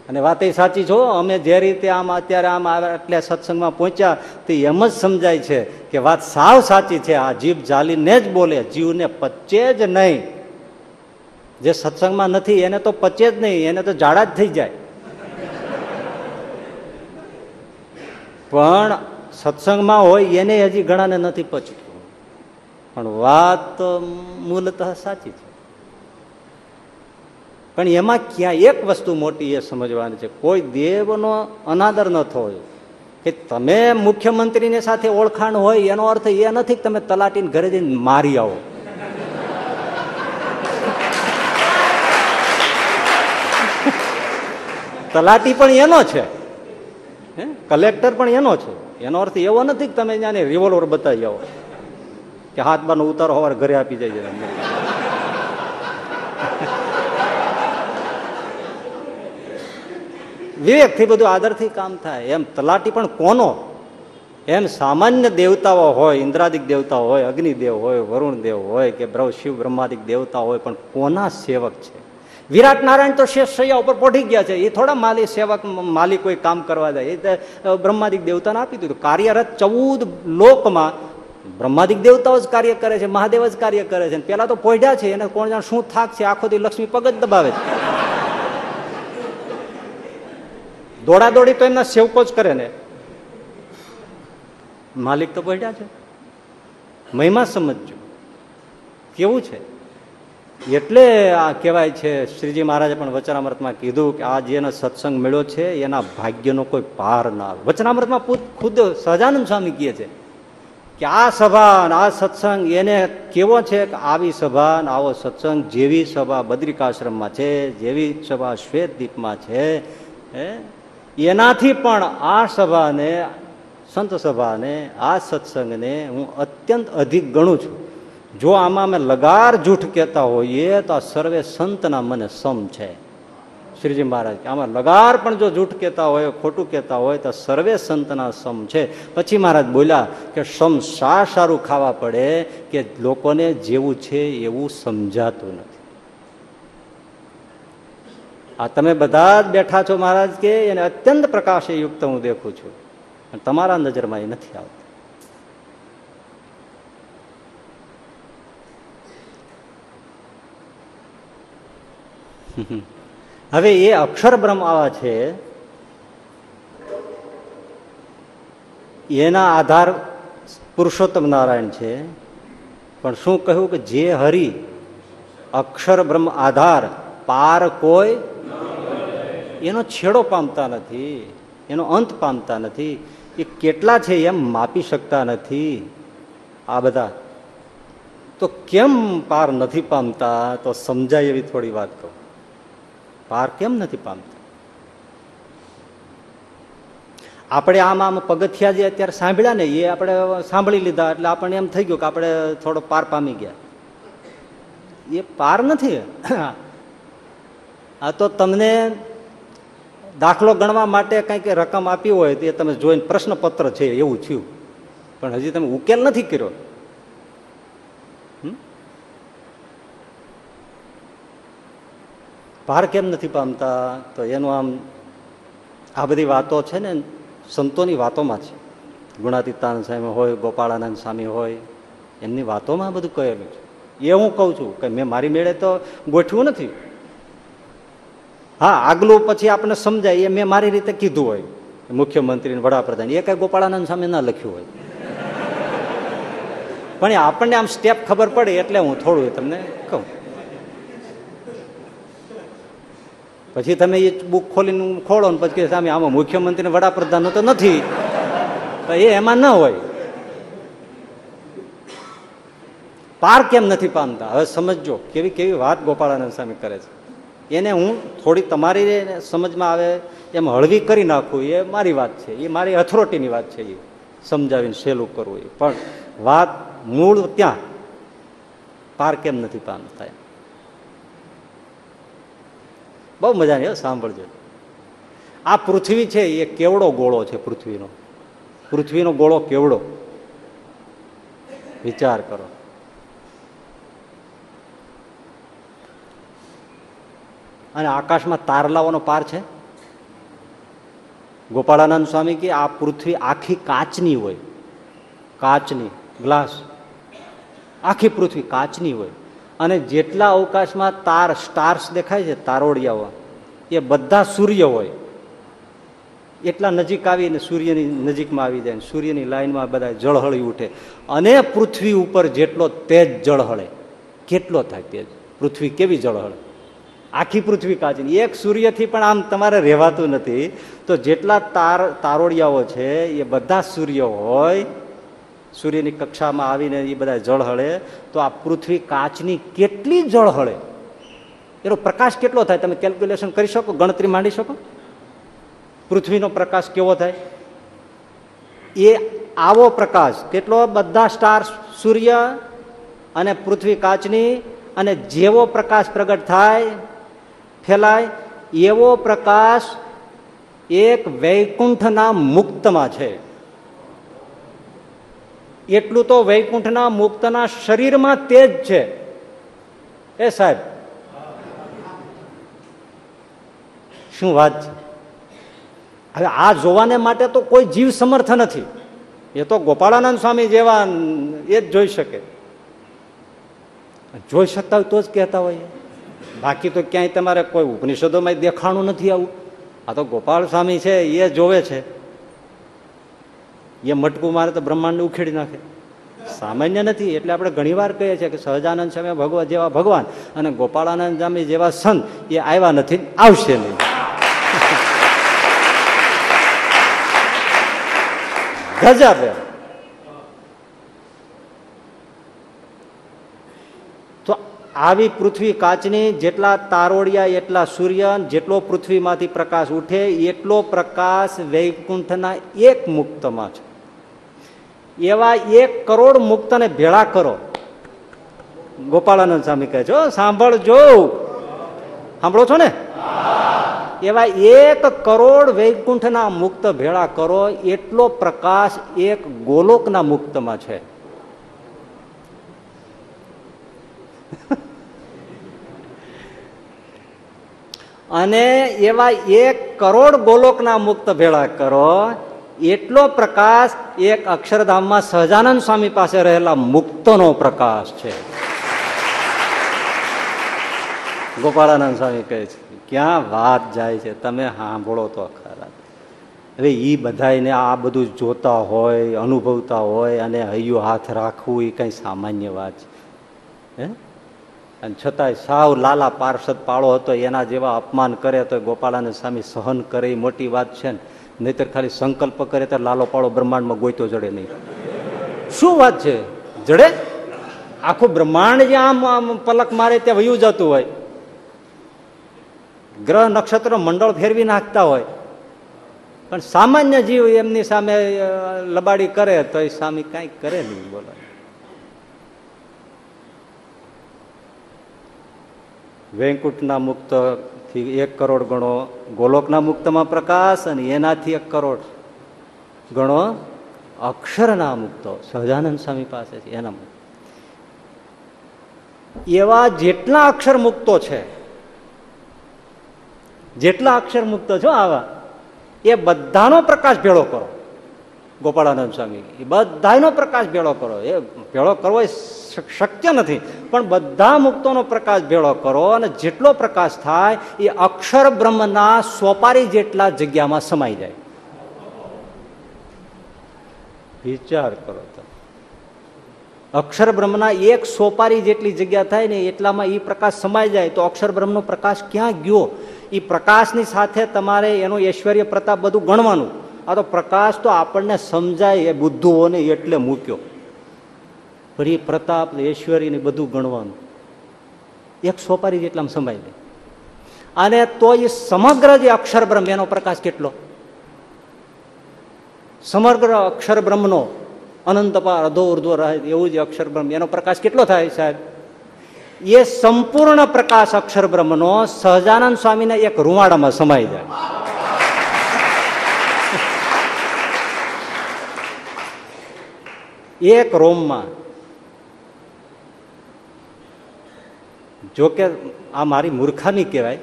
S2: અને વાત એ સાચી છો, અમે જે રીતે આમ અત્યારે આમ એટલે સત્સંગમાં પહોંચ્યા, તે એમ જ સમજાય છે કે વાત સાવ સાચી છે, આ જીભ જાલીને જ બોલે, જીવને પચે જ નહીં. જે સત્સંગમાં નથી, એને તો પચે જ નહીં, એને તો જાડા જ થઈ જાય. પણ સત્સંગમાં હોય એને હજી ઘણાને નથી પચતું પણ વાત મૂલતઃ સાચી છે. પણ એમાં ક્યાં એક વસ્તુ મોટી એ સમજવાની છે. કોઈ દેવનો અનાદર ન થયો કે તમે મુખ્યમંત્રીની સાથે ઓળખાણ હોય, એનો અર્થ એ નથી કે તમે તલાટીને ઘરે જઈને મારી આવો. તલાટી પણ એનો છે. હે? કલેક્ટર પણ એનો છે. એનો અર્થ એવો નથી કે તમે ત્યાં રિવોલ્વર બતાવી આવો. કે હાથ બાનો ઉતારો, હોવાર ઘરે આપી જાય છે. વિવેકથી બધું આદરથી કામ થાય. એમ તલાટી પણ કોનો? એમ સામાન્ય દેવતાઓ હોય, ઇન્દ્રાદિક દેવતાઓ હોય, અગ્નિદેવ હોય વરુણ દેવ હોય, કે શિવ બ્રહ્માદિક દેવતા હોય, પણ કોના સેવક છે? વિરાટ નારાયણ તો શેષ સૈયા ઉપર પોઢી ગયા છે. એ થોડા માલી સેવક માલિક કોઈ કામ કરવા જાય એ બ્રહ્માદિક દેવતાને આપી દીધું. કાર્યરત ચૌદ લોકમાં બ્રહ્માદિક દેવતાઓ જ કાર્ય કરે છે, મહાદેવ જ કાર્ય કરે છે. પેલા તો પોઢ્યા છે. એને કોણ જાણ શું થાક છે. આખો દી લક્ષ્મી પગ જ દબાવે છે. દોડા દોડી તો એમના સેવકો જ કરે ને. માલિક તો પોઢ્યા છે. મહિમા સમજજો. કેવું છે? એટલે આ કહેવાય છે, શ્રીજી મહારાજે પણ વચનામૃતમાં કીધું કે આ જેનો સત્સંગ મળ્યો છે, એના ભાગ્યનો કોઈ પાર ના આવે. વચનામૃતમાં ખુદ સહજાનંદ સ્વામી કહે છે કે આ સભા આ સત્સંગ એને કેવો છે કે આવી સભા આવો સત્સંગ જેવી સભા બદ્રિકાશ્રમમાં છે, જેવી સભા શ્વેતદીપમાં છે એનાથી પણ આ સભાને, સંત સભાને, આ સત્સંગને હું અત્યંત અધિક ગણું છું. જો આમાં અમે લગાર જૂઠ કહેતા હોઈએ તો આ સર્વે સંતના મને સમ છે. શ્રીજી મહારાજ, આમાં લગાર પણ જો જૂઠ કહેતા હોય, ખોટું કહેતા હોય, તો સર્વે સંતના સમ છે. પછી મહારાજ બોલ્યા કે સમ શા સારું ખાવા પડે કે લોકોને જેવું છે એવું સમજાતું નથી. આ તમે બધા જ બેઠા છો મહારાજ કે એને અત્યંત પ્રકાશે યુક્ત હું દેખું છું. તમારા નજરમાં એ નથી આવતું. હવે એ અક્ષર બ્રહ્મ આવા છે. એના આધાર પુરુષોત્તમ નારાયણ છે. પણ શું કહ્યું કે જે હરિ અક્ષર બ્રહ્મ આધાર પાર કોઈ એનો છેડો પામતા નથી, એનો અંત પામતા નથી, એ કેટલા છે એમ માપી શકતા નથી. આ બધા. તો કેમ પાર નથી પામતા? તો સમજાય એવી થોડી વાત કહું. પાર કેમ નથી પામતા? આપણે આમ આમ પગથિયા જે અત્યારે સાંભળ્યા ને એ આપણે સાંભળી લીધા, એટલે આપણને એમ થઈ ગયું કે આપણે થોડો પાર પામી ગયા. એ પાર નથી. આ તો તમને દાખલો ગણવા માટે કંઈક રકમ આપી હોય તો એ તમે જોઈને પ્રશ્નપત્ર છે, એવું થયું. પણ હજી તમે ઉકેલ નથી કર્યો. પાર કેમ નથી પામતા? તો એનું આમ આ બધી વાતો છે ને, સંતોની વાતોમાં છે. ગુણાતીતાનંદ સ્વામી હોય, ગોપાળાનંદ સ્વામી હોય, એમની વાતોમાં બધું કહેલું છે. એ હું કહું છું કે મેં મારી મેળે તો ગોઠવું નથી. હા, આગલું પછી આપણે સમજાય, એ મેં મારી રીતે કીધું હોય. મુખ્યમંત્રી વડાપ્રધાન એ કઈ ગોપાળાનંદ સામે ના લખ્યું હોય. પણ આપણને આમ સ્ટેપ ખબર પડે એટલે હું થોડું તમને કહું. પછી તમે એ બુક ખોલીને ખોલો ને પછી સામે આમાં મુખ્યમંત્રી વડાપ્રધાન તો નથી. તો એ એમાં ન હોય. પાર કેમ નથી પામતા? હવે સમજજો, કેવી કેવી વાત ગોપાળાનંદ સ્વામી કરે છે. એને હું થોડી તમારી સમજમાં આવે, એમ હળવી કરી નાખું, એ મારી વાત છે, એ મારી અથોરિટીની વાત છે એ. સમજાવીને સહેલું કરવું એ. પણ વાત મૂળ ત્યાં. પાર કેમ નથી પામતા બહુ મજાની સાંભળજો. આ પૃથ્વી છે, એ કેવડો ગોળો છે પૃથ્વીનો? પૃથ્વીનો ગોળો કેવડો? વિચાર કરો. અને આકાશમાં તારલાઓનો પાર છે? ગોપાળાનંદ સ્વામી કે આ પૃથ્વી આખી કાચની હોય. કાચની, ગ્લાસ. આખી પૃથ્વી કાચની હોય. અને જેટલા અવકાશમાં તાર સ્ટાર્સ દેખાય છે, તારોડિયાઓ, એ બધા સૂર્ય હોય. એટલા નજીક આવીને સૂર્યની નજીકમાં આવી જાય સૂર્યની લાઈનમાં બધા જળહળી ઉઠે. અને પૃથ્વી ઉપર જેટલો તેજ જળહળે, કેટલો થાય તેજ? પૃથ્વી કેવી જળહળે? આખી પૃથ્વી કાચી એક સૂર્યથી પણ આમ તમારે રહેવાતું નથી. તો જેટલા તાર, તારોડિયાઓ છે, એ બધા સૂર્ય હોય સૂર્યની કક્ષામાં આવીને એ બધા જળ હળે, તો આ પૃથ્વી કાચની કેટલી જળ હળે? એનો પ્રકાશ કેટલો થાય? તમે કેલ્ક્યુલેશન કરી શકો, ગણતરી માંડી શકો? પૃથ્વીનો પ્રકાશ કેવો થાય? એ આવો પ્રકાશ, કેટલો? બધા સ્ટાર સૂર્ય અને પૃથ્વી કાચની અને જેવો પ્રકાશ પ્રગટ થાય, ફેલાય, એવો પ્રકાશ એક વૈકુંઠના મુક્તમાં છે. એટલું તો વૈકુંઠના મુક્તના શરીરમાં તેજ છે. એ સાહેબ. શું વાત છે? હવે આ જોવાને માટે તો કોઈ જીવ સમર્થ નથી. એ તો ગોપાળાનંદ સ્વામી જેવા એ જ જોઈ શકે. જોઈ શકતા હોય તો જ કહેતા હોય બાકી તો ક્યાંય તમારે કોઈ ઉપનિષદોમાં દેખાણું નથી આવું. આ તો ગોપાલ સ્વામી છે, એ જોવે છે. એ મટકું મારે તો બ્રહ્માંડ ઉખેડી નાખે. સામાન્ય નથી, એટલે આપણે ઘણીવાર કહીએ છીએ કે સહજાનંદ સ્વામી ભગવાન જેવા ભગવાન અને ગોપાળાનંદ સ્વામી જેવા સંત એ આવ્યા નથી, આવશે નહીં. ગજબ તો આવી પૃથ્વી કાચની જેટલા તારોડિયા, એટલા સૂર્ય, જેટલો પૃથ્વીમાંથી પ્રકાશ ઉઠે, એટલો પ્રકાશ વૈકુંઠના એક મુક્તમાં છે. એવા એક કરોડ મુક્તને ભેળા કરો. ગોપાળાનંદ સ્વામી કહે છો સાંભળજો. સાંભળો છો ને? એવા એક કરોડ વૈકુંઠના મુક્ત ભેળા કરો, એટલો પ્રકાશ એક ગોલોકના મુક્તમાં છે. અને એવા એક કરોડ ગોલોકના મુક્ત ભેળા કરો એટલો પ્રકાશ એક અક્ષરધામમાં સહજાનંદ સ્વામી પાસે રહેલા મુક્તનો પ્રકાશ છે. ગોપાળાનંદ સ્વામી કહે છે, ક્યાં વાત જાય છે? તમે સાંભળો તો ખરા. હવે એ બધાને આ બધું જોતા હોય, અનુભવતા હોય અને હૈયું હાથ રાખવું એ કંઈ સામાન્ય વાત છે. હે? અને છતાંય સાવ લાલા પાર્ષદ પાળો હતો, એના જેવા અપમાન કરે તો ગોપાળાનંદ સ્વામી સહન કરે મોટી વાત છે ને. નહીતર ખાલી સંકલ્પ કરે તો લાલો પાળો બ્રહ્માંડમાં ગોઈતો જડે નહીં. શું વાત છે? જડે? આખું બ્રહ્માંડ જે આમ આમ પલક મારે ત્યાં વયું જતું હોય. ગ્રહ નક્ષત્ર મંડળ ફેરવી નાખતા હોય. પણ સામાન્ય જીવ એમની સામે લબાડી કરે તો એ સામે કાંઈ કરે નહીં, બોલો. વેંકુટના મુક્તથી એક કરોડ ગણો ગોલોકના મુક્તમાં પ્રકાશ અને એનાથી એક કરોડ. ગણો, અક્ષરના મુક્તો, સહજાનંદ સ્વામી પાસે છે, એના મુક્ત. એવા જેટલા અક્ષર મુક્તો છે, જેટલા અક્ષર મુક્તો છો આવા, એ બધાનો પ્રકાશ ભેળો કરો. ગોપાળાનંદ સ્વામી, એ બધાનો પ્રકાશ ભેળો કરો. એ ભેળો કરવો શક્ય નથી. પણ બધા મુક્તોનો પ્રકાશ ભેળો કરો અને જેટલો પ્રકાશ થાય, એ અક્ષર બ્રહ્મના સોપારી જેટલા જગ્યામાં સમાઈ જાય. વિચાર કરો તો અક્ષર બ્રહ્મના એક સોપારી જેટલી જગ્યા થાય ને એટલામાં એ પ્રકાશ સમાઈ જાય, તો અક્ષર બ્રહ્મનો પ્રકાશ ક્યાં ગયો? એ પ્રકાશની સાથે તમારે એનું ઐશ્વર્ય પ્રતાપ બધું ગણવાનું. આ તો પ્રકાશ તો આપણને સમજાય એ બુદ્ધુઓને એટલે મૂક્યો. એ પ્રતાપ ઐશ્વર્ય ને બધું ગણવાનું. એક સોપારી જેટલામાં સમાઈ લે. અને તો એ સમગ્ર જે અક્ષર બ્રહ્મ, એનો પ્રકાશ કેટલો? સમગ્ર અક્ષર બ્રહ્મનો અનંત અધો ઉર્ધો રહે, એવું જ અક્ષર બ્રહ્મ. એનો પ્રકાશ કેટલો થાય સાહેબ? એ સંપૂર્ણ પ્રકાશ અક્ષર બ્રહ્મનો સહજાનંદ સ્વામીને એક રૂવાડામાં સમાઈ જાય. એક રોમમાં જો કે આ મારી મૂર્ખાની કહેવાય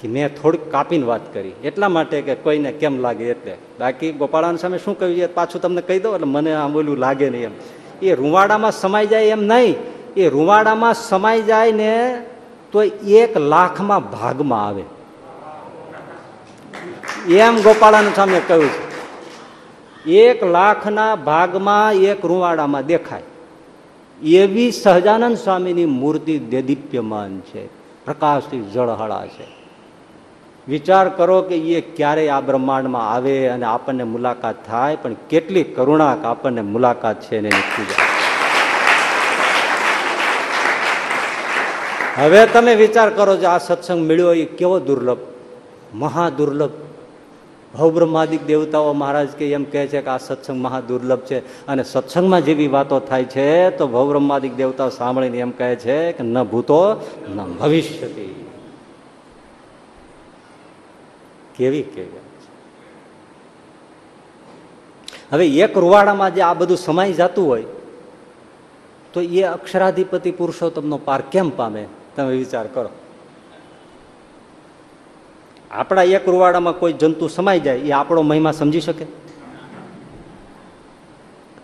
S2: કે મેં થોડીક કાપીને વાત કરી. એટલા માટે કે કોઈને કેમ લાગે એટલે. બાકી ગોપાળાન સામે શું કહ્યું છે પાછું તમને કહી દો એટલે મને આમ બોલું લાગે નહીં એમ. એ રૂવાડામાં સમાઈ જાય એમ નહીં. એ રૂવાડામાં સમાઈ જાય ને તો એક લાખમાં ભાગમાં આવે. એમ ગોપાળાન સામે કહ્યું છે. એક લાખના ભાગમાં એક રૂવાડામાં દેખાય. એવી સહજાનંદ સ્વામીની મૂર્તિ દેદીપ્યમાન છે, પ્રકાશથી જળહળા છે. વિચાર કરો કે એ ક્યારેય આ બ્રહ્માંડમાં આવે અને આપણને મુલાકાત થાય, પણ કેટલી કરુણા આપણને મુલાકાત છે એની હવે તમે વિચાર કરો છો આ સત્સંગ મળ્યો, એ કેવો દુર્લભ મહા ભવબ્રહ્માદિક દેવતાઓ મહારાજ કે એમ કહે છે કે આ સત્સંગ મહા દુર્લભ છે. અને સત્સંગમાં જેવી વાતો થાય છે, તો ભવબ્રહ્માદિક દેવતાઓ સાંભળીને એમ કહે છે કે ન ભૂતો, ન ભવિષ્યથી કેવી કેવી હવે એક રૂવાડામાં જે આ બધું સમાઈ જતું હોય, તો એ અક્ષરાધિપતિ પુરુષોત્તમનો પાર કેમ પામે? તમે વિચાર કરો. આપણા એક રૂવાડામાં કોઈ જંતુ સમાઈ જાય, એ આપણો મહિમા સમજી શકે?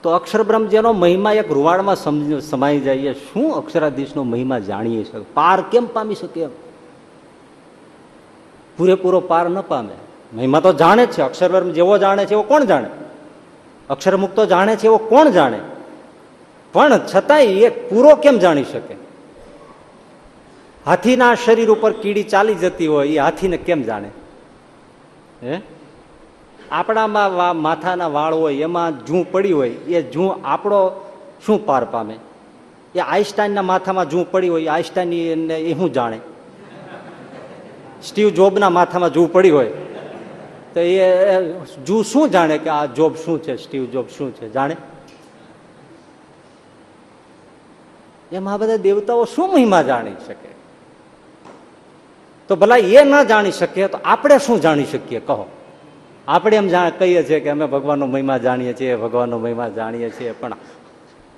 S2: તો અક્ષરબ્રહ્મ જેનો મહિમા એક રૂવાડમાં સમાઈ જાય, એ શું અક્ષરાધીશનો મહિમા જાણીએ શકે પાર કેમ પામી શકે એમ? પૂરેપૂરો પાર ન પામે. મહિમા તો જાણે છે, અક્ષરબ્રહ્મ જેવો જાણે છે એવો કોણ જાણે? અક્ષરમુક્ત જાણે છે એવો કોણ જાણે? પણ છતાંય એ પૂરો કેમ જાણી શકે? હાથીના શરીર ઉપર કીડી ચાલી જતી હોય એ હાથીને કેમ જાણે? હે? આપણામાં માથાના વાળ હોય, એમાં જૂ પડી હોય, એ જૂ આપણો શું પાર પામે? એ આઈન્સ્ટાઈનના માથામાં જૂ પડી હોય આઈન્સ્ટાઈન એ શું જાણે? સ્ટીવ જોબના માથામાં જૂ પડી હોય, તો એ જૂ શું જાણે કે આ જોબ શું છે, સ્ટીવ જોબ શું છે, જાણે? એમાં બધા દેવતાઓ શું મહિમા જાણી શકે? તો ભલા એ ના જાણી શકીએ તો આપણે શું જાણી શકીએ? કહો. આપણે એમ કહીએ છીએ કે અમે ભગવાનનો મહિમા જાણીએ છીએ, ભગવાનનો મહિમા જાણીએ છીએ, પણ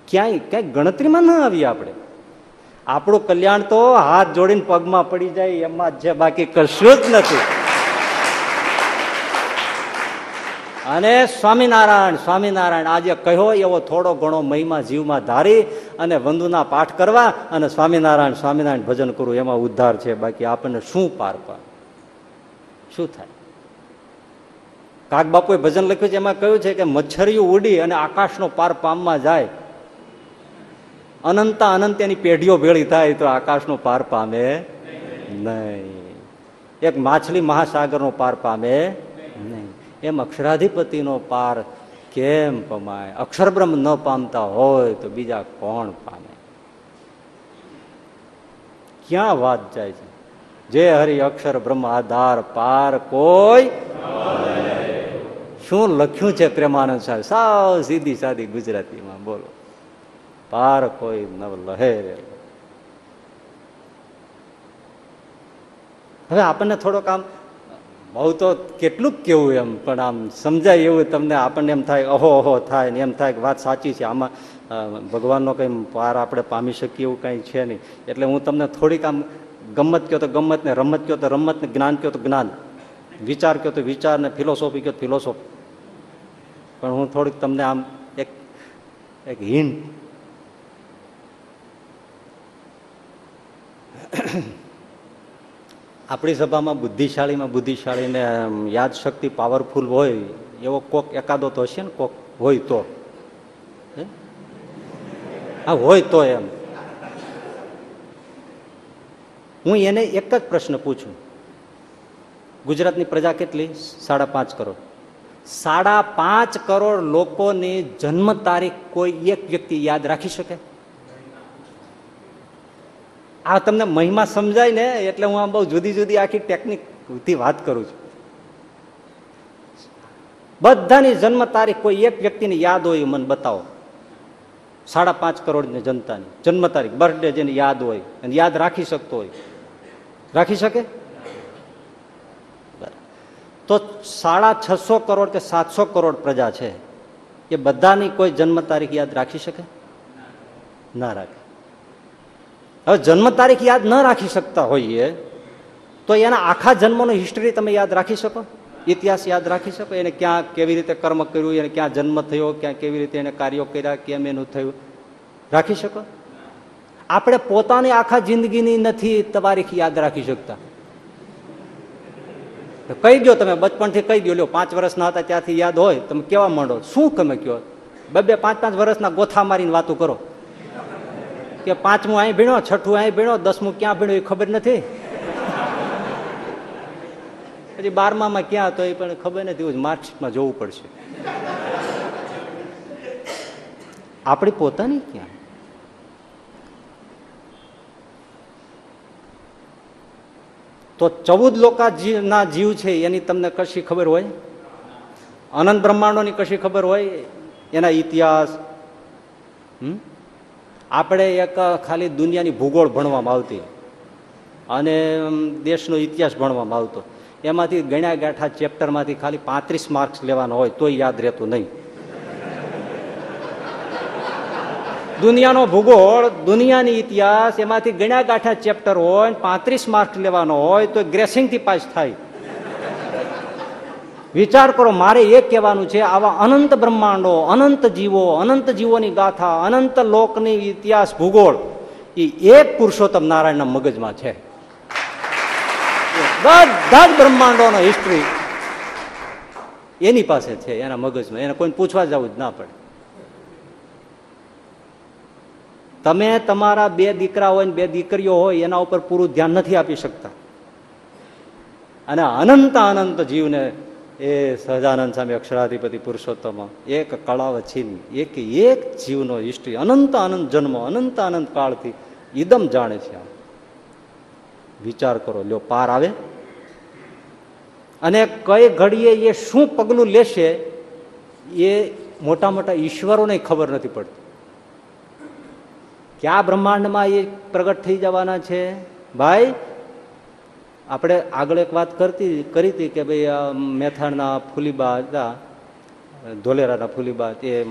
S2: ક્યાંય ક્યાંય ગણતરીમાં ના આવીએ આપણે. આપણું કલ્યાણ તો હાથ જોડીને પગમાં પડી જાય, એમાં જે બાકી કશું જ નથી. અને સ્વામિનારાયણ સ્વામિનારાયણ આજે કહ્યો એવો થોડો ઘણો મહિમા જીવમાં ધારી અને વંદુના પાઠ કરવા અને સ્વામિનારાયણ સ્વામિનારાયણ ભજન કરવું એમાં ઉદ્ધાર છે. બાકી આપણને શું પાર પા શું થાય? કાગબાપુએ ભજન લખ્યું છે, એમાં કહ્યું છે કે મચ્છરિયું ઉડી અને આકાશનો પાર પામમાં જાય. અનંતા અનંત એની પેઢીઓ ભેળી થાય તો આકાશનો પાર પામે નહીં. એક માછલી મહાસાગરનો પાર પામે નહીં. એમ અક્ષરાધિપતિનો પાર કેમ પમાય? અક્ષરબ્રહ્મ ન પામતા હોય તો બીજા કોણ પામે? ક્યાં વાત જાય છે? જે હરિ અક્ષર બ્રહ્મ આધાર પાર કોઈ શું લખ્યું છે પ્રેમાનંદ સાહેબ? સાવ સીધી સાદી ગુજરાતીમાં બોલો. પાર કોઈ નવ લહે હવે આપણને થોડોક આમ બહુ તો કેટલું કેવું એમ, પણ આમ સમજાય એવું તમને આપણને એમ થાય અહો અહો થાય ને એમ થાય કે વાત સાચી છે. આમાં ભગવાનનો કંઈ પાર આપણે પામી શકીએ એવું કંઈ છે નહીં. એટલે હું તમને થોડીક આમ ગમત કહો તો ગમત ને રમત કહો તો રમત ને જ્ઞાન કહો તો જ્ઞાન. વિચાર કહો તો વિચાર ને ફિલોસોફી કહો ફિલોસોફી પણ હું થોડીક તમને આમ એક એક હિન્ટ આપણી સભામાં બુદ્ધિશાળીમાં બુદ્ધિશાળીને યાદશક્તિ પાવરફુલ હોય, એવો કોક એકાદો તો હશે ને? કોક હોય તો. હા, હોય તો એમ. હું એને એક જ પ્રશ્ન પૂછું. ગુજરાતની પ્રજા કેટલી? સાડા પાંચ કરોડ. સાડા પાંચ કરોડ લોકોની જન્મ તારીખ કોઈ એક વ્યક્તિ યાદ રાખી શકે? આ તમને મહિમા સમજાય ને એટલે હું આમ બહુ જુદી જુદી આખી ટેકનિકથી વાત કરું છું. બધાની જન્મ તારીખ કોઈ એક વ્યક્તિની યાદ હોય મને બતાવો. સાડા પાંચ કરોડની જનતાની જન્મ તારીખ બર્થડે જેને યાદ હોય અને યાદ રાખી શકતો હોય. રાખી શકે? તો સાડા છસો કરોડ કે સાતસો કરોડ પ્રજા છે, એ બધાની કોઈ જન્મ તારીખ યાદ રાખી શકે? ના રાખે. હવે જન્મ તારીખ યાદ ન રાખી શકતા હોઈએ, તો એના આખા જન્મનો હિસ્ટ્રી તમે યાદ રાખી શકો, ઇતિહાસ યાદ રાખી શકો, એને ક્યાં કેવી રીતે કર્મ કર્યું, એને ક્યાં જન્મ થયો, ક્યાં કેવી રીતે એને કાર્યો કર્યા, કેમ એનું થયું, રાખી શકો. આપણે પોતાની આખા જિંદગીની નથી તારીખ યાદ રાખી શકતા. કહી દો તમે, બચપણથી કહી દો લ્યો, પાંચ વર્ષના હતા ત્યાંથી યાદ હોય, તમે કેવા માંડો? શું તમે કહો? બે બે પાંચ પાંચ વર્ષના ગોથા મારીને વાતો કરો. કે પાંચમું અહીં ભીણો, છઠ્ઠું અહીં ભીણો, દસમું ક્યાં ભીણો એ ખબર નથી. પછી બારમામાં ક્યાં તો એ પણ ખબર નથી માર્કશીટમાં જોવું પડશે. આપણી પોતાની ક્યાં? તો ચૌદ લોકા ના જીવ છે, એની તમને કશી ખબર હોય? અનંત બ્રહ્માંડોની કશી ખબર હોય? એના ઇતિહાસ આપણે એક ખાલી દુનિયાની ભૂગોળ ભણવામાં આવતી. અને દેશનો ઇતિહાસ ભણવામાં આવતો. એમાંથી ગણ્યા ગાંઠા ચેપ્ટરમાંથી ખાલી પાંત્રીસ માર્ક્સ લેવાનો હોય તોય યાદ રહેતું નહીં. દુનિયાનો ભૂગોળ, દુનિયાની ઇતિહાસ, એમાંથી ગણ્યા ગાંઠા ચેપ્ટર હોય પાંત્રીસ માર્ક્સ લેવાનો હોય તો ગ્રેસિંગથી પાસ થાય. વિચાર કરો, મારે એ કહેવાનું છે, આવા અનંત બ્રહ્માંડો, અનંત જીવો, અનંત જીવોની ગાથા, અનંત લોકની ઇતિહાસ, ભૂગોળ, એ એક પુરુષોત્તમ નારાયણના મગજમાં છે. બધા જ બ્રહ્માંડોનો હિસ્ટ્રી એની પાસે છે, એના મગજમાં. એને કોઈને પૂછવા જવું જ ના પડે. તમે તમારા બે દીકરા હોય બે દીકરીઓ હોય, એના ઉપર પૂરું ધ્યાન નથી આપી શકતા. અને અનંત અનંત જીવને એ સહજાનંદ સ્વામી અક્ષરાધિપતિ પુરુષોત્તમ, એક કળાવ છીન એક એક જીવનો હિસ્ટ્રી અનંત આનંદ જન્મ, અનંત અનંત કાળથી ઈદમ જાણે છે આ. વિચાર કરો, લ્યો, પાર આવે. અને કઈ ઘડીએ એ શું પગલું લેશે એ મોટા મોટા ઈશ્વરોને ખબર નથી પડતી. કયા બ્રહ્માંડમાં એ પ્રગટ થઈ જવાના છે? ભાઈ આપણે આગળ એક વાત કરતી, કરી હતી કે ભાઈ મેથાણના ફૂલીબા હતા, ધોલેરાના ફૂલીબા, તે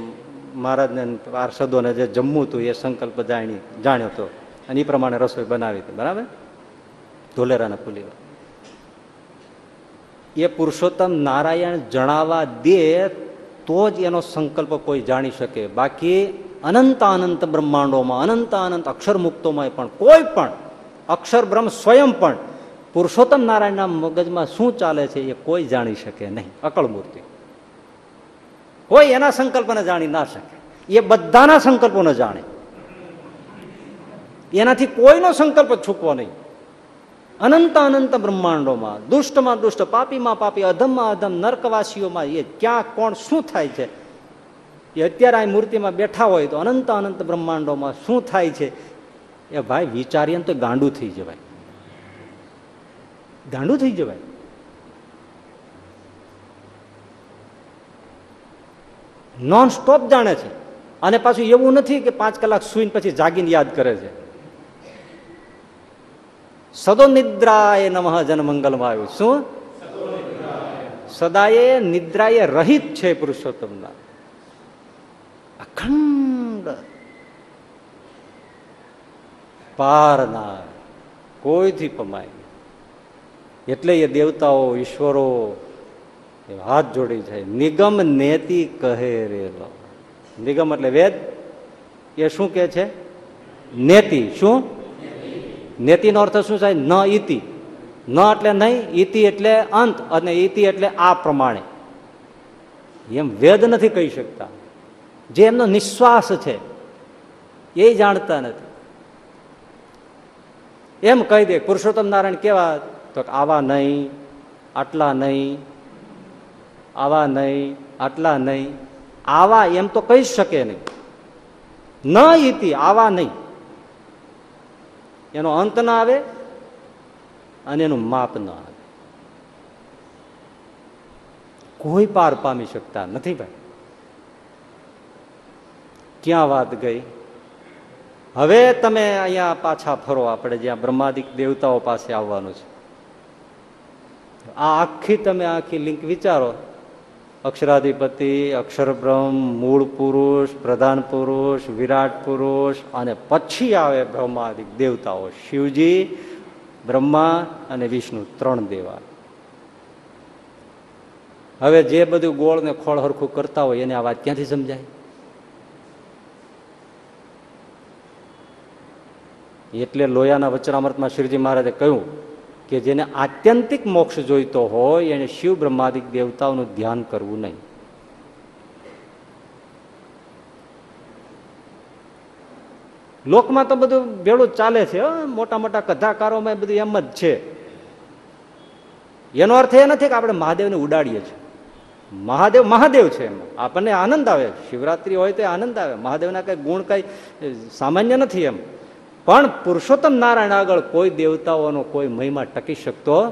S2: મહારાજને પાર્ષદોને જે જમવું હતું એ સંકલ્પ જાણી, જાણ્યો હતો. અને એ પ્રમાણે રસોઈ બનાવી હતી, બરાબર? ધોલેરાના ફૂલીબા. એ પુરુષોત્તમ નારાયણ જણાવવા દે તો જ એનો સંકલ્પ કોઈ જાણી શકે. બાકી અનંત અનંત બ્રહ્માંડોમાં, અનંત અનંત અક્ષર મુક્તોમાં પણ કોઈ પણ અક્ષર બ્રહ્મ સ્વયં પણ પુરુષોત્તમ નારાયણના મગજમાં શું ચાલે છે એ કોઈ જાણી શકે નહીં. અકળ મૂર્તિ. કોઈ એના સંકલ્પને જાણી ના શકે. એ બધાના સંકલ્પોને જાણે. એનાથી કોઈનો સંકલ્પ છૂપવો નહીં. અનંત અનંત બ્રહ્માંડોમાં, દુષ્ટમાં દુષ્ટ, પાપીમાં પાપી, અધમમાં અધમ, નર્કવાસીઓમાં એ ક્યાં, કોણ, શું થાય છે? એ અત્યારે આ મૂર્તિમાં બેઠા હોય તો અનંત અનંત બ્રહ્માંડોમાં શું થાય છે? એ ભાઈ વિચારીએ તો ગાંડું થઈ જવાય. ગાંડું થઈ જવાય. નોન સ્ટોપ જાણે છે. અને પાછું એવું નથી કે પાંચ કલાક સુઈને પછી જાગીને યાદ કરે છે. સદો નિદ્રાએ નમઃ જનમંગલમાં આવ્યું શું? સદાએ નિદ્રાએ રહિત છે પુરુષોત્તમના. અખંડ પારના કોઈથી પમાય? એટલે એ દેવતાઓ, ઈશ્વરો હાથ જોડી જાય નિગમ નેતિ કહે રેલો નિગમ એટલે વેદ? એ શું કે છે? નેતિ. શું? નેતિનો અર્થ શું થાય? ન ઈતિ. ન એટલે નહીં, ઈતિ એટલે અંત અને ઈતિ એટલે આ પ્રમાણે. એમ વેદ નથી કહી શકતા. જે એમનો નિશ્વાસ છે, એ જાણતા નથી. એમ કહી દે, પુરુષોત્તમ નારાયણ કેવા તો આવા નહીં, આટલા નહીં, આવા નહીં, આટલા નહીં. આવા એમ તો કહી શકે નહીં. ન ઈતિ, આવા નહીં. એનો અંત ના આવે અને એનું માપ ન આવે. કોઈ પાર પામી શકતા નથી ભાઈ. ક્યાં વાત ગઈ? હવે તમે અહીંયા પાછા ફરો, આપણે જ્યાં બ્રહ્માદિક દેવતાઓ પાસે આવવાનું છે. આ આખી તમે આખી લિંક વિચારો. અક્ષરાધિપતિ અક્ષર બ્રહ્મ મૂળ પુરુષ, પ્રધાન પુરુષ, વિરાટ પુરુષ અને પછી આવે બ્રહ્માદિક દેવતાઓ. શિવજી, બ્રહ્મા અને વિષ્ણુ ત્રણ દેવા. હવે જે બધું ગોળ ને ખોળ હરખું કરતા હોય એને આ વાત ક્યાંથી સમજાય? એટલે લોયાના વચનામૃતમાં શ્રીજી મહારાજે કહ્યું કે જેને આત્યંતિક મોક્ષ જોઈતો હોય, એને શિવ બ્રહ્માદિક દેવતાઓનું ધ્યાન કરવું નહીં. લોકમાં તો બધું ભેળું ચાલે છે મોટા મોટા કથાકારોમાં બધું એમ જ છે. એનો અર્થ એ નથી કે આપણે મહાદેવને ઉડાડીએ છીએ. મહાદેવ મહાદેવ છે એમ. આપણને આનંદ આવે. શિવરાત્રી હોય તો આનંદ આવે. મહાદેવના કઈ ગુણ કઈ સામાન્ય નથી એમ. પણ પુરુષોત્તમ નારાયણ આગળ કોઈ દેવતાઓનો કોઈ મહિમા ટકી શકતો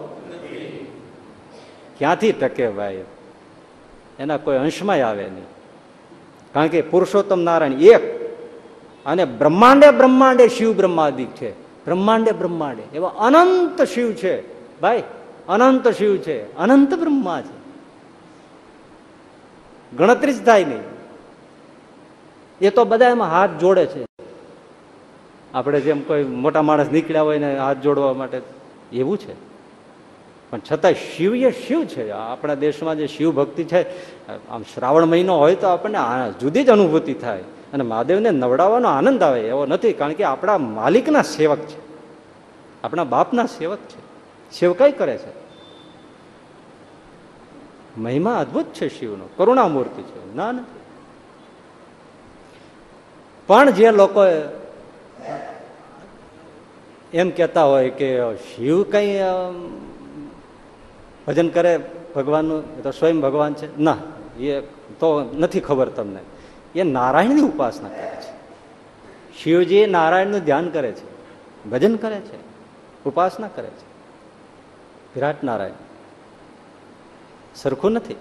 S2: ક્યાંથી ટકે ભાઈ? એના કોઈ અંશમાં આવે નહીં. કારણ કે પુરુષોત્તમ નારાયણ એક અને બ્રહ્માંડે બ્રહ્માંડે શિવ બ્રહ્માદિક છે. બ્રહ્માંડે બ્રહ્માંડે. એવા અનંત શિવ છે. ભાઈ, અનંત શિવ છે. અનંત બ્રહ્મા છે. ગણતરી જ થાય નહીં. એ તો બધા એમાં હાથ જોડે છે. આપણે જેમ કોઈ મોટા માણસ નીકળ્યા હોય ને હાથ જોડવા માટે, એવું છે. પણ છતાં શિવ એ શિવ છે. આપણા દેશમાં જે શિવ ભક્તિ છે, આમ શ્રાવણ મહિનો હોય તો આપણને જુદી જ અનુભૂતિ થાય. અને મહાદેવને નવડાવવાનો આનંદ આવે એવો નથી, કારણ કે આપણા માલિકના સેવક છે. આપણા બાપના સેવક છે. સેવકાઈ કરે છે? મહિમા અદભુત છે શિવનો. કરુણામૂર્તિ છે. ના નથી. પણ જે લોકો એમ કહેતા હોય કે શિવ કંઈ ભજન કરે ભગવાનનું તો સ્વયં ભગવાન છે. ના, એ તો નથી ખબર તમને. એ નારાયણની ઉપાસના કરે છે. શિવજી નારાયણનું ધ્યાન કરે છે. ભજન કરે છે. ઉપાસના કરે છે. વિરાટ નારાયણ. સરખું નથી.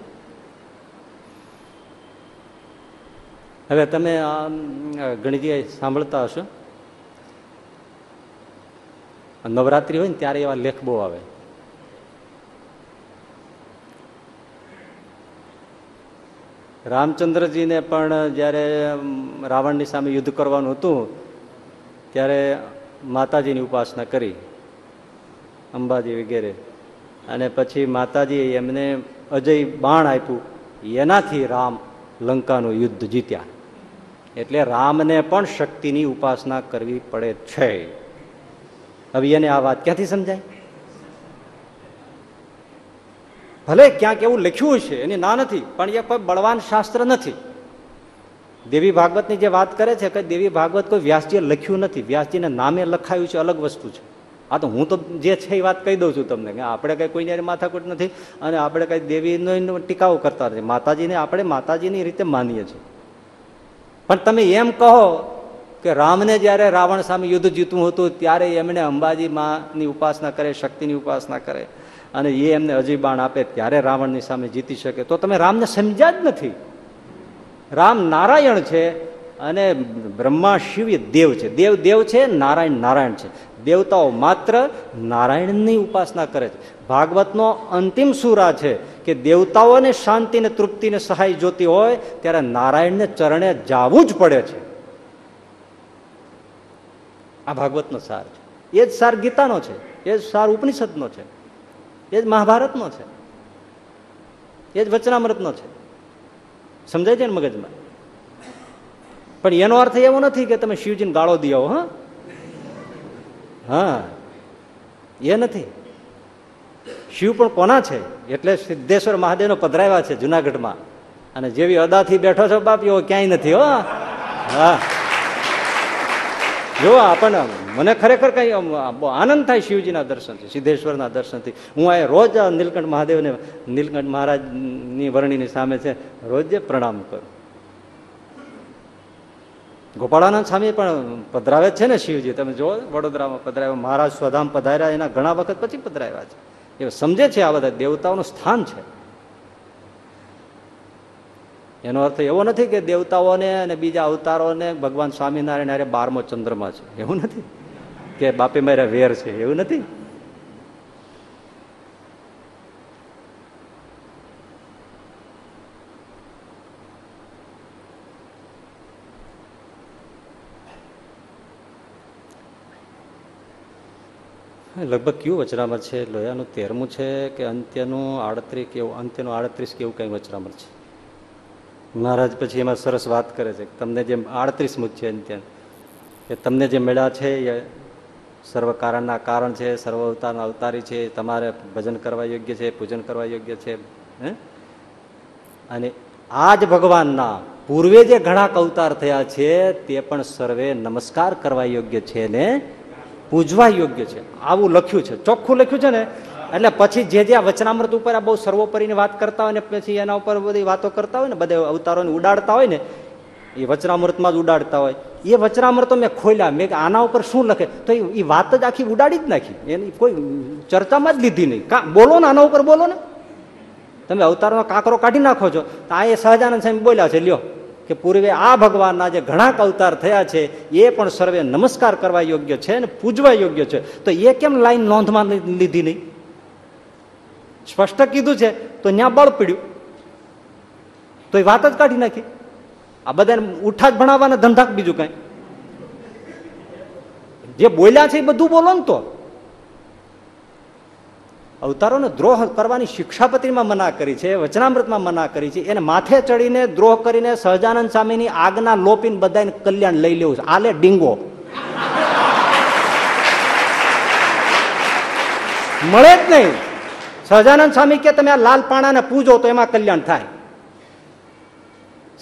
S2: હવે તમે આ જગ્યાએ સાંભળતા હશો. નવરાત્રી હોય ને ત્યારે એવા લેખ બહુ આવે. રામચંદ્રજીને પણ જ્યારે રાવણની સામે યુદ્ધ કરવાનું હતું, ત્યારે માતાજીની ઉપાસના કરી, અંબાજી વગેરે. અને પછી માતાજી એમને અજય બાણ આપ્યું, એનાથી રામ લંકાનું યુદ્ધ જીત્યા. એટલે રામને પણ શક્તિની ઉપાસના કરવી પડે છે. હવે એને આ વાત ક્યાંથી સમજાય? ભલે ક્યાંક એવું લખ્યું છે, એની ના નથી, પણ એ કોઈ બળવાન શાસ્ત્ર નથી. દેવી ભાગવતની જે વાત કરે છે કે દેવી ભાગવત કોઈ વ્યાસજીએ લખ્યું નથી, વ્યાસજીને નામે લખાયું છે, અલગ વસ્તુ છે. આ તો હું તો જે છે એ વાત કહી દઉં છું તમને, કે આપણે કંઈ કોઈને માથાકૂટ નથી, અને આપણે કંઈ દેવીનો ટીકાઓ કરતા નથી. માતાજીને આપણે માતાજીની રીતે માનીએ છીએ. પણ તમે એમ કહો કે રામને જ્યારે રાવણ સામે યુદ્ધ જીતવું હતું, ત્યારે એમણે અંબાજી માની ઉપાસના કરે, શક્તિની ઉપાસના કરે. અને એ એમને અજીબાણ આપે, ત્યારે રાવણની સામે જીતી શકે. તો તમે રામને સમજ્યા જ નથી. રામ નારાયણ છે અને બ્રહ્મા શિવ દેવ છે. દેવ દેવ છે, નારાયણ નારાયણ છે. દેવતાઓ માત્ર નારાયણની ઉપાસના કરે છે. ભાગવતનો અંતિમ સુરા છે કે દેવતાઓને શાંતિને, તૃપ્તિને સહાય જોતી હોય, ત્યારે નારાયણને ચરણે જાવું જ પડે છે. આ ભાગવતનો સાર છે. એ જ સાર ગીતાનો છે. એ જ સાર ઉપનિષદનો છે. એ જ મહાભારતનો છે. એ જ વચનામૃતનો છે. સમજાય છે ને મગજમાં? પણ એનો અર્થ એવો નથી કે તમે શિવજીને ગાળો દો હા? હા. એ નથી. શિવ પણ કોના છે? એટલે સિદ્ધેશ્વર મહાદેવનો પધરાવ્યા છે જુનાગઢમાં. અને જેવી અદાથી બેઠો છો બાપ, એવો ક્યાંય નથી, હો. હા. જો આપણને મને ખરેખર કઈ આનંદ થાય શિવજીના દર્શનથી, સિદ્ધેશ્વરના દર્શનથી. હું આ રોજ નીલકંઠ મહાદેવને, નીલકંઠ મહારાજની વર્ણીની સામે છે, રોજ પ્રણામ કરું. ગોપાળાનંદ સ્વામી પણ પધરાવે છે ને શિવજી. તમે જો વડોદરામાં પધરાવ્યા, મહારાજ સ્વધામ પધાર્યા, એના ઘણા વખત પછી પધરાવ્યા છે. એ સમજે છે આ બધા દેવતાઓનું સ્થાન છે. એનો અર્થ એવો નથી કે દેવતાઓને અને બીજા અવતારોને ભગવાન સ્વામિનારાયણ અરે બારમો ચંદ્રમાં છે. એવું નથી? કે બાપે મારા વેર છે. એવું નથી? લગભગ કયું વચરામર છે? લોયાનું તેરમું છે કે અંત્યનું આડત્રીસ કેવું અંત્યનું આડત્રીસ કેવું કઈ વચરામર છે? મહારાજ પછી એમાં સરસ વાત કરે છે તમને જે આડત્રીસમું છે ત્યાં કે તમને જે મેળા છે એ સર્વ કારણના કારણ છે, સર્વ અવતારના અવતારી છે, તમારે ભજન કરવા યોગ્ય છે, પૂજન કરવા યોગ્ય છે, હે? અને આ જ ભગવાનના પૂર્વે જે ઘણા અવતાર થયા છે તે પણ સર્વે નમસ્કાર કરવા યોગ્ય છે ને પૂજવા યોગ્ય છે. આવું લખ્યું છે. ચોખ્ખું લખ્યું છે ને? એટલે પછી જે જે વચનામૃત ઉપર આ બહુ સર્વોપરીની વાત કરતા હોય ને, પછી એના ઉપર બધી વાતો કરતા હોય ને, બધા અવતારોને ઉડાડતા હોય ને, એ વચનામૃતમાં જ ઉડાડતા હોય. એ વચનામૃતો મેં ખોલ્યા. મેં આના ઉપર શું લખે? તો એ વાત જ આખી ઉડાડી જ નાખી. એની કોઈ ચર્ચામાં જ લીધી નહીં. કા, બોલો ને, આના ઉપર બોલો ને. તમે અવતારનો કાંકરો કાઢી નાખો છો. તો આ એ સહજાનંદ સાહેબ બોલ્યા છે, લ્યો, કે પૂર્વે આ ભગવાનના જે ઘણા અવતાર થયા છે, એ પણ સર્વે નમસ્કાર કરવા યોગ્ય છે અને પૂજવા યોગ્ય છે. તો એ કેમ લાઈન નોંધમાં લીધી નહીં? સ્પષ્ટ કીધું છે, તો ત્યાં બળ પીડ્યું. તો એ વાત જ કાઢી નાખી. આ બધાને ઉઠા જ ભણાવવાના ધંધાક બીજું કઈ. જે બોલ્યા છે એ બધું બોલો ને તો. અવતારોને દ્રોહ કરવાની શિક્ષાપત્રીમાં મના કરી છે, વચનામૃતમાં મના કરી છે, એને માથે ચડીને દ્રોહ કરીને સહજાનંદ સ્વામીની આગના લોપીને બધાને કલ્યાણ લઈ લેવું છે. આલે ડીંગો. મળે જ નહીં. સહજાનંદ સ્વામી કે તમે આ લાલ પાણાને પૂજો તો એમાં કલ્યાણ થાય.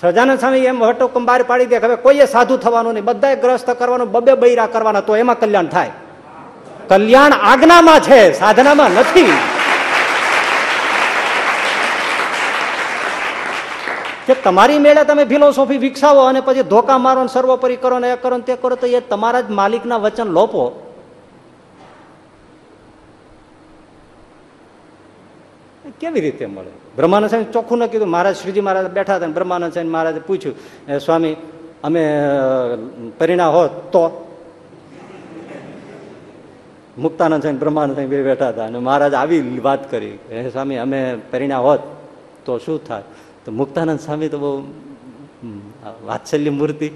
S2: સહજાનંદ સ્વામી એમ હટોકમ બહાર પાડી દે હવે કોઈએ સાધુ થવાનું નહીં બધા ગ્રસ્ત કરવાનું, બબે બૈરા કરવાના, તો એમાં કલ્યાણ થાય. કલ્યાણ આજ્ઞામાં છે, સાધનામાં નથી. કે તમારી મેળે તમે ફિલોસોફી વિકસાવો અને પછી ધોકા મારો સર્વોપરી કરો ને એ કરો ને તે કરો, તો એ તમારા જ માલિકના વચન લોપો. કેવી રીતે મળે? બ્રહ્માનંદ સાહેબ ચોખ્ખું ન કીધું. મહારાજ શ્રીજી મહારાજ બેઠા હતા બ્રહ્માનંદ સાહેબ મહારાજે પૂછ્યું સ્વામી, અમે પરિણામ હોત તો? મુક્તાનંદ સાહેબ બ્રહ્માનંદ સાહેબ બેઠા હતા અને મહારાજ આવી વાત કરી. હે સ્વામી, અમે પરિણામ હોત તો શું થાય તો મુક્તાનંદ સ્વામી તો બહુ વાત્સલ્ય મૂર્તિ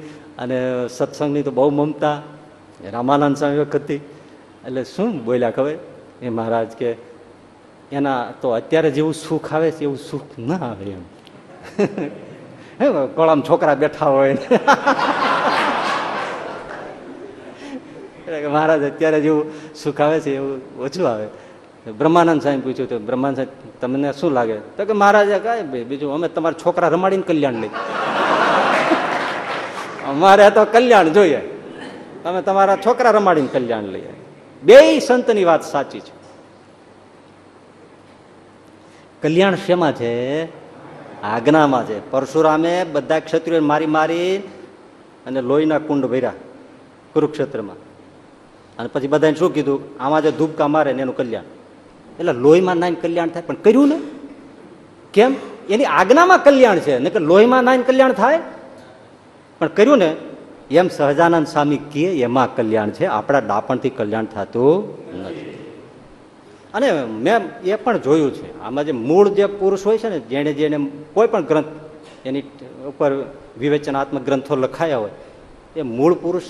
S2: અને સત્સંગની તો બહુ મમતા. રામાનંદ સ્વામી વખતથી. એટલે શું બોલ્યા ખબર? એ મહારાજ કે એના તો અત્યારે જેવું સુખ આવે છે, એવું સુખ ના આવે એમ. હે કોળામ છોકરા બેઠા હોય એટલે કે મહારાજ, અત્યારે જેવું સુખ આવે છે, એવું ઓછું આવે. બ્રહ્માનંદ સાહેબ પૂછ્યું તો, બ્રહ્માનંદ સાહેબ, તમને શું લાગે? તો કે, મહારાજે કાંઈ ભાઈ, બીજું અમે તમારા છોકરા રમાડીને કલ્યાણ લઈ. અમારે તો કલ્યાણ જોઈએ. તમે તમારા છોકરા રમાડીને કલ્યાણ લઈએ. બે સંતની વાત સાચી છે. કલ્યાણ શેમાં છે? આજ્ઞામાં છે. પરશુરામે બધા ક્ષત્રિયો મારી મારી અને લોહીના કુંડ ભર્યા કુરુક્ષેત્રમાં. અને પછી બધાને શું કીધું? આમાં જે ધૂપકા મારે ને એનું કલ્યાણ. એટલે લોહીમાં નાઈને કલ્યાણ થાય. પણ કર્યું ને? કેમ? એની આજ્ઞામાં કલ્યાણ છે. ને કે લોહીમાં નાઈને કલ્યાણ થાય? પણ કર્યું ને? એમ સહજાનંદ સ્વામી કે એમાં કલ્યાણ છે. આપણા ડાપણથી કલ્યાણ થતું નથી. અને મેં એ પણ જોયું છે. આમાં જે મૂળ જે પુરુષ હોય છે ને, જેણે જેને કોઈ પણ ગ્રંથ એની ઉપર વિવેચનાત્મક ગ્રંથો લખાયા હોય, એ મૂળ પુરુષ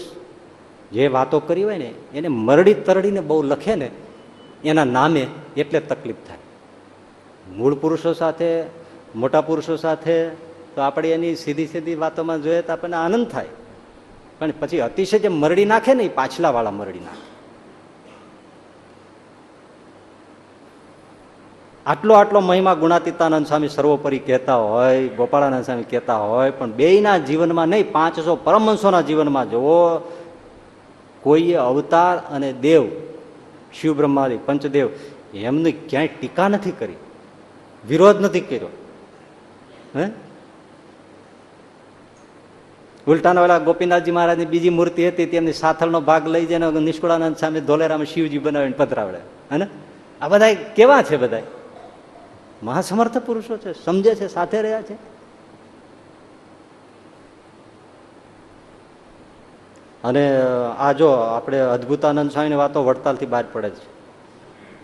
S2: જે વાતો કરી હોય ને, એને મરડી તરડીને બહુ લખે ને, એના નામે એટલે તકલીફ થાય. મૂળ પુરુષો સાથે, મોટા પુરુષો સાથે તો આપણે એની સીધી સીધી વાતોમાં જોઈએ તો આપણને આનંદ થાય. પણ પછી અતિશય જે મરડી નાખે ને, એ પાછલાવાળા મરડી નાખે. આટલો આટલો મહિમા ગુણાતીતાનંદ સ્વામી સર્વોપરી કહેતા હોય, ગોપાળાનંદ સ્વામી કહેતા હોય, પણ બેયના જીવનમાં નહીં, પાંચસો પરમહંસોના જીવનમાં જુઓ, કોઈએ અવતાર અને દેવ શિવ બ્રહ્માદી પંચદેવ, એમની ક્યાંય ટીકા નથી કરી, વિરોધ નથી કર્યો. હે? ઉલટાના વાળા ગોપીનાથજી મહારાજની બીજી મૂર્તિ હતી, તેમની સાથળનો ભાગ લઈ જઈને નિષ્કુળાનંદ સામે ધોલેરામાં શિવજી બનાવીને પધરાવડે. હે આ બધા કેવા છે બધા મહાસમર્થ પુરુષો છે, સમજે છે, સાથે રહ્યા છે. અને આ જો આપણે અદભુતાનંદ સ્વામીની વાતો વડતાલથી બહાર પડે છે.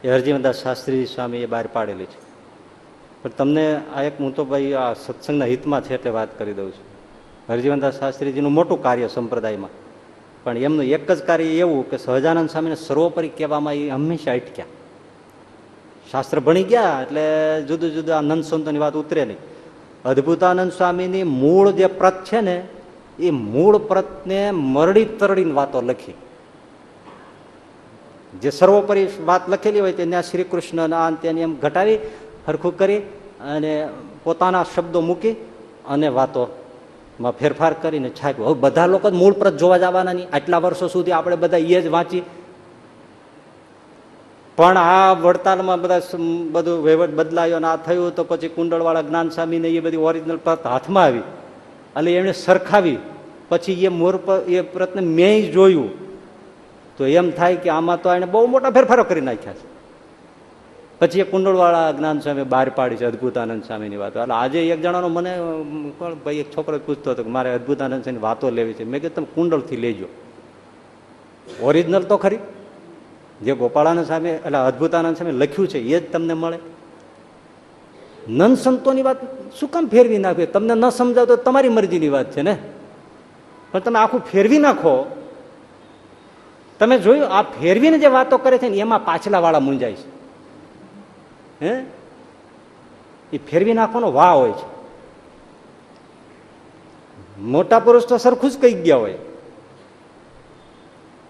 S2: એ હરજીવનદાસ શાસ્ત્રી સ્વામી એ બહાર પાડેલી છે. પણ તમને આ એક, હું તો ભાઈ આ સત્સંગના હિતમાં છે એટલે વાત કરી દઉં છું. હરજીવનદાસ શાસ્ત્રીજીનું મોટું કાર્ય સંપ્રદાયમાં. પણ એમનું એક જ કાર્ય એવું કે સહજાનંદ સ્વામીને સર્વોપરી કહેવામાં એ હંમેશા અટક્યા. શાસ્ત્ર ભણી ગયા એટલે જુદું જુદું આનંદ સંતોની વાત ઉતરે નહીં. અદભુતાનંદ સ્વામીની મૂળ જે પ્રત છે ને, એ મૂળ પ્રતને મરડી તરડીને વાતો લખી. જે સર્વોપરી વાત લખેલી હોય ત્યાં શ્રી કૃષ્ણના તેની એમ ઘટાવી હરખું કરી અને પોતાના શબ્દો મૂકી અને વાતોમાં ફેરફાર કરીને છાપ્યું હવે બધા લોકો જ મૂળ પ્રત જોવા જવાના નહીં. આટલા વર્ષો સુધી આપણે બધા એ જ વાંચી પણ આ વડતાલમાં બધા બધું વહીવટ બદલાયો અને આ થયું તો પછી કુંડળવાળા જ્ઞાન સ્વામીને એ બધી ઓરિજિનલ પ્રત હાથમાં આવી. એટલે એમણે સરખાવી. પછી એ મોર એ પ્રત્ન મેં જોયું. તો એમ થાય કે આમાં તો એને બહુ મોટા ફેરફારો કરી નાખ્યા છે. પછી એ કુંડળવાળા જ્ઞાન સ્વામી બહાર પાડી છે અદભુતાનંદ સ્વામીની વાતો. એટલે આજે એક જણાનો મને કોણ? ભાઈ એક છોકરો પૂછતો હતો કે મારે અદભુતાનંદ સ્વામીની વાતો લેવી છે. મેં કીધું, તમે કુંડળથી લેજો. ઓરિજિનલ તો ખરી. જે ગોપાળાનંદ સામે, એટલે અદભુતાનંદ સામે લખ્યું છે, એ જ તમને મળે. નન સંતોની વાત શું કામ ફેરવી નાખવી તમને ન સમજાવ તો તમારી મરજીની વાત છે ને? પણ તમે આખું ફેરવી નાખો. તમે જોયું, આ ફેરવીને જે વાતો કરે છે ને, એમાં પાછલા વાળા મૂંઝાય છે. હે? એ ફેરવી નાખવાનો વાહ હોય છે. મોટા પુરુષ તો સરખું જ કહી ગયા હોય.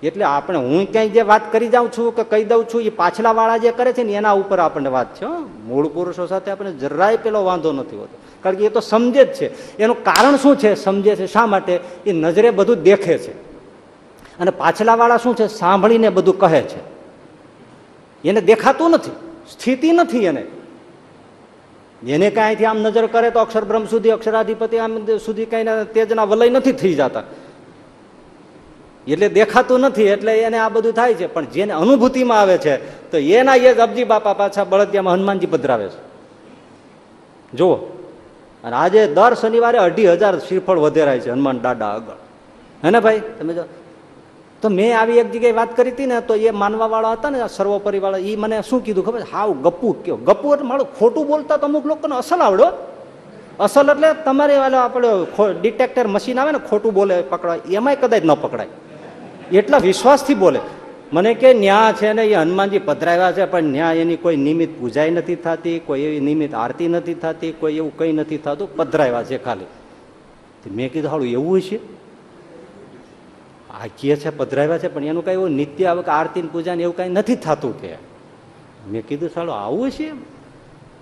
S2: એટલે આપણે હું ક્યાંય જે વાત કરી જાઉં છું કે કહી દઉં છું, એ પાછલા વાળા જે કરે છે ને, એના ઉપર આપણને વાત છે. મૂળ પુરુષો સાથે આપણે જરાય પેલો વાંધો નથી હોતો. કારણ કે એ તો સમજે જ છે. એનું કારણ શું છે? સમજે છે શા માટે? એ નજરે બધું દેખે છે. અને પાછલા વાળા શું છે? સાંભળીને બધું કહે છે. એને દેખાતું નથી. સ્થિતિ નથી એને. એને કાંઈથી આમ નજર કરે તો અક્ષર બ્રહ્મ સુધી, અક્ષરાધિપતિ આમ સુધી કઈ તેજના વલય નથી થઈ જતા. એટલે દેખાતું નથી, એટલે એને આ બધું થાય છે. પણ જેને અનુભૂતિમાં આવે છે, તો એના એ અબજી બાપા પાછા બળદિયામાં હનુમાનજી પધરાવે છે. જુઓ. અને આજે દર શનિવારે અઢી હજાર શ્રીફળ વધેરાય છે હનુમાન દાદા આગળ. હે ને ભાઈ? તમે જો. તો મેં આવી એક જગ્યાએ વાત કરી હતી ને, તો એ માનવા વાળા હતા ને સર્વોપરી વાળા એ મને શું કીધું ખબર હાવ ગપ્પુ કયો. ગપ્પુ એટલે મારું ખોટું બોલતા તો અમુક લોકોને અસલ આવડો અસલ એટલે તમારે આપણે ડિટેક્ટર મશીન આવે ને, ખોટું બોલે, પકડાય. એમાંય કદાચ ન પકડાય. એટલા વિશ્વાસથી બોલે. મને કે ન્યા છે ને, એ હનુમાનજી પધરાવ્યા છે, પણ ન્યા એની કોઈ નિમિત્ત પૂજાઈ નથી થતી, કોઈ એવી નિમિત્ત આરતી નથી થતી, કોઈ એવું કંઈ નથી થતું, પધરાવ્યા છે ખાલી. મેં કીધું હાળું એવું છે? આ કહે છે, પધરાવ્યા છે, પણ એનું કાંઈ એવું નિત્ય આવે કે આરતી પૂજા ને એવું કાંઈ નથી થતું કે. મેં કીધું સાલું આવું છે?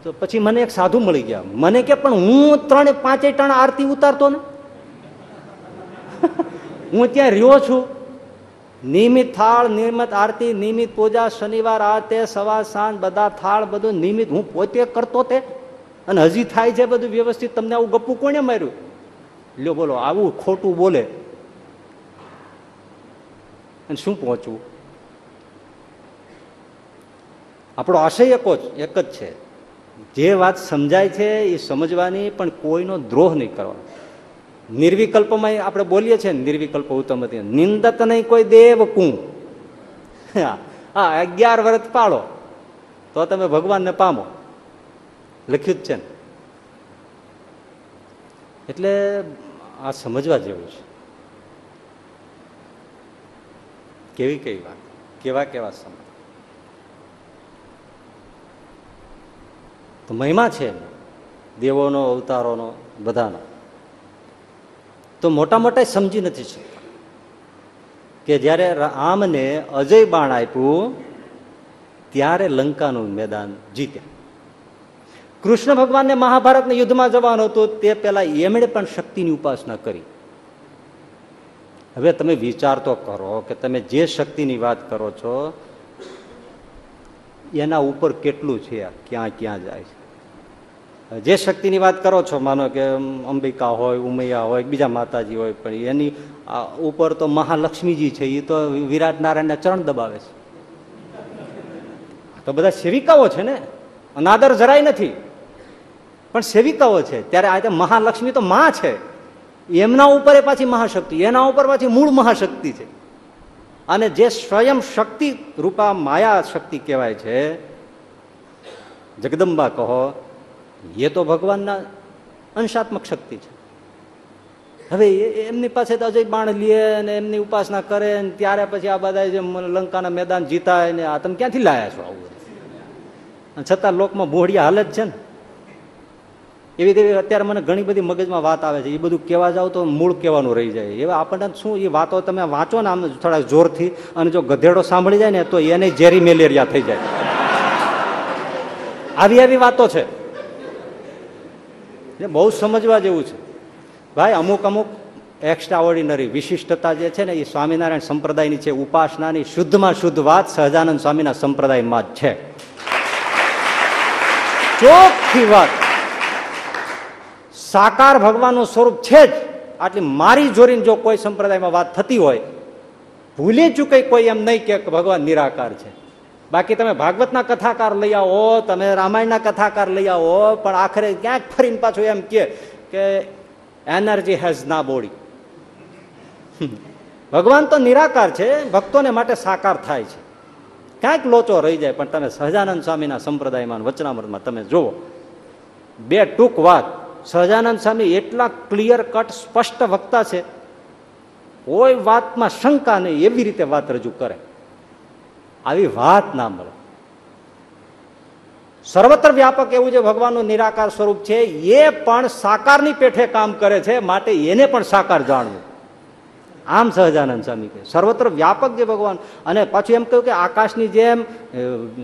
S2: તો પછી મને એક સાધુ મળી ગયા. મને કે, પણ હું ત્રણે પાંચેય ટણ આરતી ઉતારતો ને? હું ત્યાં રહ્યો છું. નિયમિત થાળ, નિયમિત આરતી, નિયમિત પૂજા, શનિવાર આ તે સવાર, સાંજ, બધા થાળ બધું નિયમિત હું પોતે કરતો તે. અને હજી થાય છે બધું વ્યવસ્થિત. તમને આવું ગપ્પું કોને માર્યું? લ્યો બોલો, આવું ખોટું બોલે. અને શું પહોંચવું? આપણો આશય એકો જ, એક જ છે. જે વાત સમજાય છે એ સમજવાની, પણ કોઈનો દ્રોહ નહીં કરવાનો. નિર્વિકલ્પમાં આપણે બોલીએ છીએ ને, નિર્વિકલ્પ ઉત્તમ હતી નિંદત નહીં કોઈ દેવ કું હા અગિયાર વર્ષ પાળો, તો તમે ભગવાનને પામો. લખ્યું જ છે ને. એટલે આ સમજવા જેવું છે. કેવી કેવી વાત? કેવા કેવા સમજ? તો મહિમા છે દેવોનો, અવતારોનો, બધાનો. તો મોટા મોટા સમજી નથી શકતા કે જ્યારે રામને અજય બાણ આપ્યું, ત્યારે લંકાનું મેદાન જીત્યા. કૃષ્ણ ભગવાનને મહાભારતના યુદ્ધમાં જવાનું હતું, તે પેલા એમણે પણ શક્તિની ઉપાસના કરી. હવે તમે વિચાર તો કરો કે તમે જે શક્તિની વાત કરો છો, એના ઉપર કેટલું છે ક્યાં ક્યાં જાય છે? જે શક્તિની વાત કરો છો, માનો કે અંબિકા હોય, ઉમૈયા હોય, બીજા માતાજી હોય, પણ એની ઉપર તો મહાલક્ષ્મીજી છે એ તો વિરાટ નારાયણના ચરણ દબાવે છે. તો બધા સેવિકાઓ છે ને? અનાદર જરાય નથી. પણ સેવિકાઓ છે. ત્યારે આ મહાલક્ષ્મી તો મા છે. એમના ઉપર એ પાછી મહાશક્તિ, એના ઉપર પાછી મૂળ મહાશક્તિ છે. અને જે સ્વયં શક્તિ રૂપા માયા શક્તિ કહેવાય છે, જગદંબા કહો એ તો ભગવાનના અંશાત્મક શક્તિ છે. હવે એમની પાસે તો અજય બાણ લે ને એમની ઉપાસના કરે ને ત્યારે પછી આ બધા જે લંકાના મેદાન જીતાય ને આ તમે ક્યાંથી લાયા છો આવું? છતાં લોકમાં બોહડિયા હાલત છે ને. એવી તેવી અત્યારે મને ઘણી બધી મગજમાં વાત આવે છે. એ બધું કહેવા જાવ તો મૂળ કહેવાનું રહી જાય. એવા આપણને શું, એ વાતો તમે વાંચો ને આમ થોડા જોરથી અને જો ગધેડો સાંભળી જાય ને તો એને ઝેરી મેલેરિયા થઈ જાય. આવી આવી વાતો છે. બહુ સમજવા જેવું છે. ભાઈ, અમુક અમુક એક્સ્ટ્રા ઓર્ડિનરી વિશિષ્ટતા જે છે ને, એ સ્વામિનારાયણ સંપ્રદાયની છે, ઉપાસનાની શુદ્ધમાં શુદ્ધ વાત સહજાનંદ સ્વામીના સંપ્રદાયમાં જ છે. ચોખ્ખી વાત. સાકાર ભગવાનનું સ્વરૂપ છે જ. આટલી મારી જોરીને જો કોઈ સંપ્રદાયમાં વાત થતી હોય, ભૂલી ચૂકે કોઈ એમ નહીં કે ભગવાન નિરાકાર છે. બાકી તમે ભાગવતના કથાકાર લઈ આવો, તમે રામાયણના કથાકાર લઈ આવો, પણ આખરે ક્યાંક ફરીને પાછું એમ કે એનર્જી હેઝ ના બોડી. ભગવાન તો નિરાકાર છે, ભક્તોને માટે સાકાર થાય છે. ક્યાંક લોચો રહી જાય, પણ તમે સહજાનંદ સ્વામીના સંપ્રદાયમાં વચનામૃતમાં તમે જુઓ. બે ટૂંક વાત, સહજાનંદ સ્વામી એટલા ક્લિયર કટ સ્પષ્ટ વક્તા છે. કોઈ વાતમાં શંકા નહીં, એવી રીતે વાત રજૂ કરે. આવી વાત ના મળે. સર્વત્ર વ્યાપક એવું જે ભગવાનનું નિરાકાર સ્વરૂપ છે, એ પણ સાકારની પેઠે કામ કરે છે, માટે એને પણ સાકાર જાણવું. આમ સહજાનંદ સ્વામી કહે, સર્વત્ર વ્યાપક જે ભગવાન, અને પાછું એમ કહ્યું કે આકાશની જેમ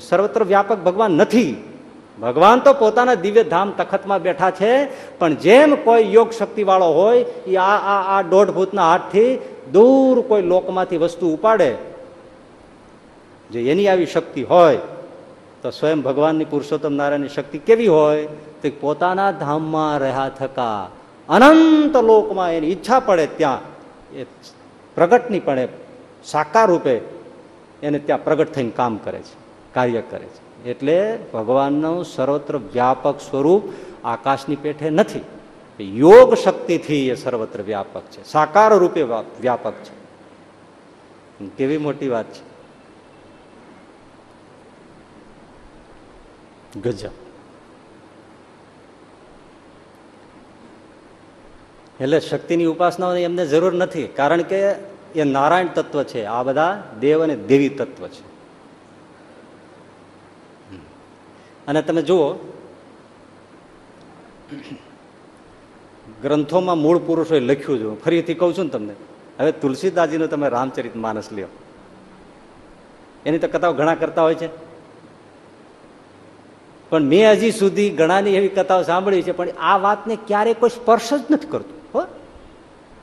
S2: સર્વત્ર વ્યાપક ભગવાન નથી. ભગવાન તો પોતાના દિવ્ય ધામ તખતમાં બેઠા છે, પણ જેમ કોઈ યોગ શક્તિ વાળો હોય એ આ આ આ દોઢ ભૂતના હાથથી દૂર કોઈ લોકમાંથી વસ્તુ ઉપાડે જો એની આવી શક્તિ હોય, તો સ્વયં ભગવાનની પુરુષોત્તમ નારાયણની શક્તિ કેવી હોય? તો પોતાના ધામમાં રહ્યા થકા. અનંત લોકમાં એની ઈચ્છા પડે ત્યાં. એ પ્રગટની પણ સાકાર રૂપે એને ત્યાં પ્રગટ થઈને કામ કરે છે, કાર્ય કરે છે. એટલે ભગવાનનું સર્વત્ર વ્યાપક સ્વરૂપ આકાશની પેઠે નથી. યોગ શક્તિથી એ સર્વત્ર વ્યાપક છે. સાકાર રૂપે વ્યાપક છે. કેવી મોટી વાત છે. ગજબ. એટલે શક્તિની ઉપાસનાઓની એમને જરૂર નથી, કારણ કે એ નારાયણ તત્વ છે. આ બધા દેવ અને દેવી તત્વ છે. અને તમે જુઓ, ગ્રંથોમાં મૂળ પુરુષોએ લખ્યું છે. ફરીથી કહું છું ને તમને, હવે તુલસીદાસજીનું તમે રામચરિત માનસ લ્યો. એની તો કથાઓ ઘણા કરતા હોય છે. પણ મેં હજી સુધી ઘણાની એવી કથાઓ સાંભળી છે, પણ આ વાતને ક્યારેય કોઈ સ્પર્શ જ નથી કરતું, હો.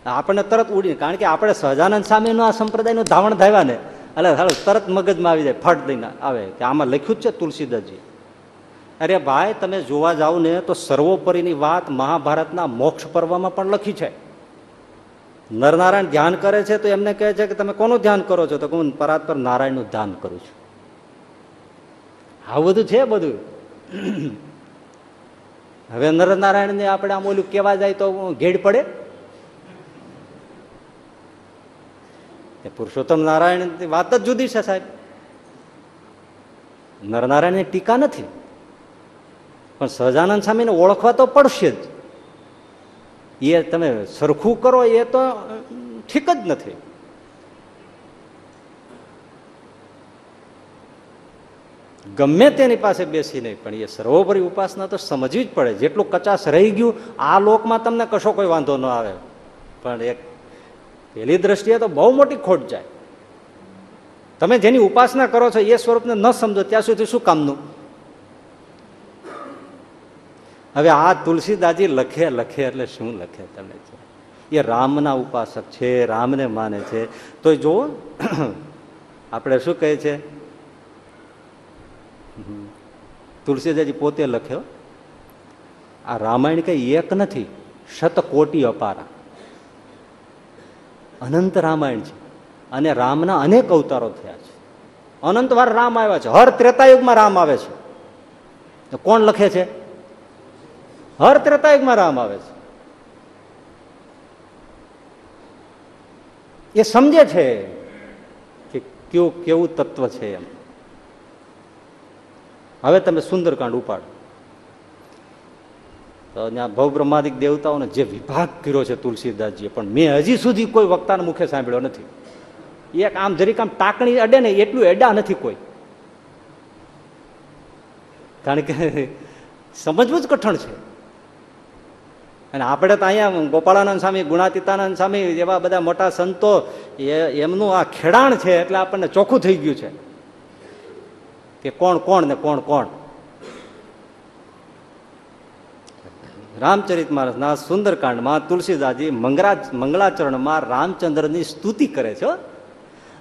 S2: આપણને તરત ઉડીને કારણ કે આપણે સહજાનંદ સામેનો આ સંપ્રદાયનું ધાવણ ધાવ્યા ને, એટલે તરત મગજમાં આવી જાય, ફટ દઈને આવે, કે આમાં લખ્યું જ છે તુલસીદાસજી. અરે ભાઈ, તમે જોવા જાઓ ને તો સર્વોપરીની વાત મહાભારતના મોક્ષ પર્વમાં પણ લખી છે. નરનારાયણ ધ્યાન કરે છે તો એમને કહે છે કે તમે કોનું ધ્યાન કરો છો? તો હું પરાત્પર નારાયણનું ધ્યાન કરું છું. આવું બધું છે બધું. હવે નરનારાયણ ને આપણે આમ ઓલું કેવા જાય તો ઘેડ પડે? પુરુષોત્તમ નારાયણ વાત જ જુદી છે સાહેબ. નરનારાયણની ટીકા નથી. પણ સહજાનંદ સ્વામીને ઓળખવા તો પડશે જ. એ તમે સરખું કરો એ તો ઠીક જ નથી. ગમે તેની પાસે બેસી નહીં પણ એ સર્વોપરી ઉપાસના તો સમજવી જ પડે. જેટલું કચાશ રહી ગયું, આ લોકમાં તમને કશો કોઈ વાંધો ન આવે. પણ એક પેલી દ્રષ્ટિએ તો બહુ મોટી ખોટ જાય. તમે જેની ઉપાસના કરો છો, એ સ્વરૂપને ન સમજો, ત્યાં સુધી શું કામનું? હવે આ તુલસીદાજી લખે લખે એટલે શું લખે તમે એ રામના ઉપાસક છે, રામને માને છે. તો જુઓ, આપણે શું કહે છે? તુલસીદાજી પોતે લખ્યો આ રામાયણ કઈ એક નથી શતકોટી અપારા. અનંત રામાયણ છે. અને રામના અનેક અવતારો થયા છે. અનંત વાર રામ આવ્યા છે. હર ત્રેતાયુગમાં રામ આવે છે. કોણ લખે છે? હર ત્રેતાયુગમાં રામ આવે છે. એ સમજે છે કે કેવું કેવું તત્વ છે એમ. હવે તમે સુંદરકાંડ ઉપાડો. તો ત્યાં ભવબ્રહ્માદિક દેવતાઓને જે વિભાગ કર્યો છે તુલસીદાસજીએ, પણ મેં હજી સુધી કોઈ વક્તાના મુખે સાંભળ્યો નથી. એક આમ જરીક આમ ટાંકણી અડે ને એટલું એડા નથી કોઈ. કારણ કે સમજવું જ કઠણ છે. અને આપણે તો અહીંયા ગોપાળાનંદ સ્વામી, ગુણાતીતાનંદ સ્વામી એવા બધા મોટા સંતો એમનું આ ખેડાણ છે એટલે આપણને ચોખ્ખું થઈ ગયું છે. કે કોણ કોણ ને કોણ કોણ? રામચરિત માનસના સુંદરકાંડમાં તુલસીદાસજી મંગરા મંગળાચરણમાં રામચંદ્રની સ્તુતિ કરે છે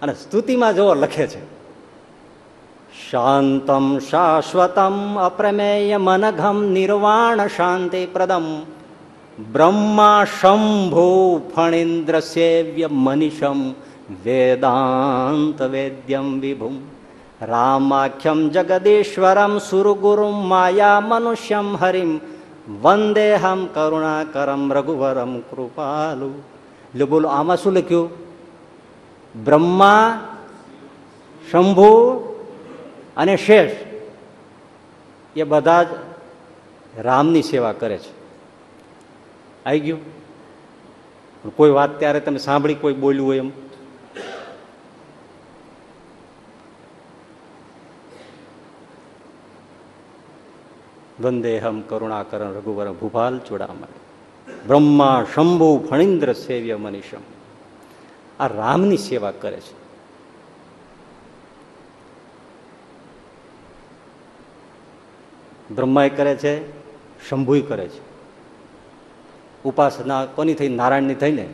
S2: અને સ્તુતિમાં જોવો લખે છે. શાંતમ શાશ્વતમ અપ્રમેય મનઘમ નિર્વાણ શાંતિ પ્રદમ બ્રહ્મા શંભો ફણિન્દ્ર સેવ્ય મનિષમ વેદાંત વેદ્યમ વિભુમ. રામાખ્યમ જગદીશ્વરમ સુરગુરુમ માયા મનુષ્યમ હરિમ વંદેહમ કરુણાકરમ રઘુવરમ કૃપાલુ એટલે બોલો આમાં શું લખ્યું બ્રહ્મા શંભુ અને શેષ એ બધા જ રામની સેવા કરે છે આવી ગયું કોઈ વાત ત્યારે તમે સાંભળી કોઈ બોલ્યું હોય એમ વંદેહમ કરુણાકરણ રઘુવર ભૂપાલ ચૂડામણ. બ્રહ્મા, શંભુ, ફણીન્દ્ર સેવ્ય મનીષમ. આ રામની સેવા કરે છે. બ્રહ્મા કરે છે શંભુ કરે છે. ઉપાસના કોની થઈ? નારાયણની થઈ ને?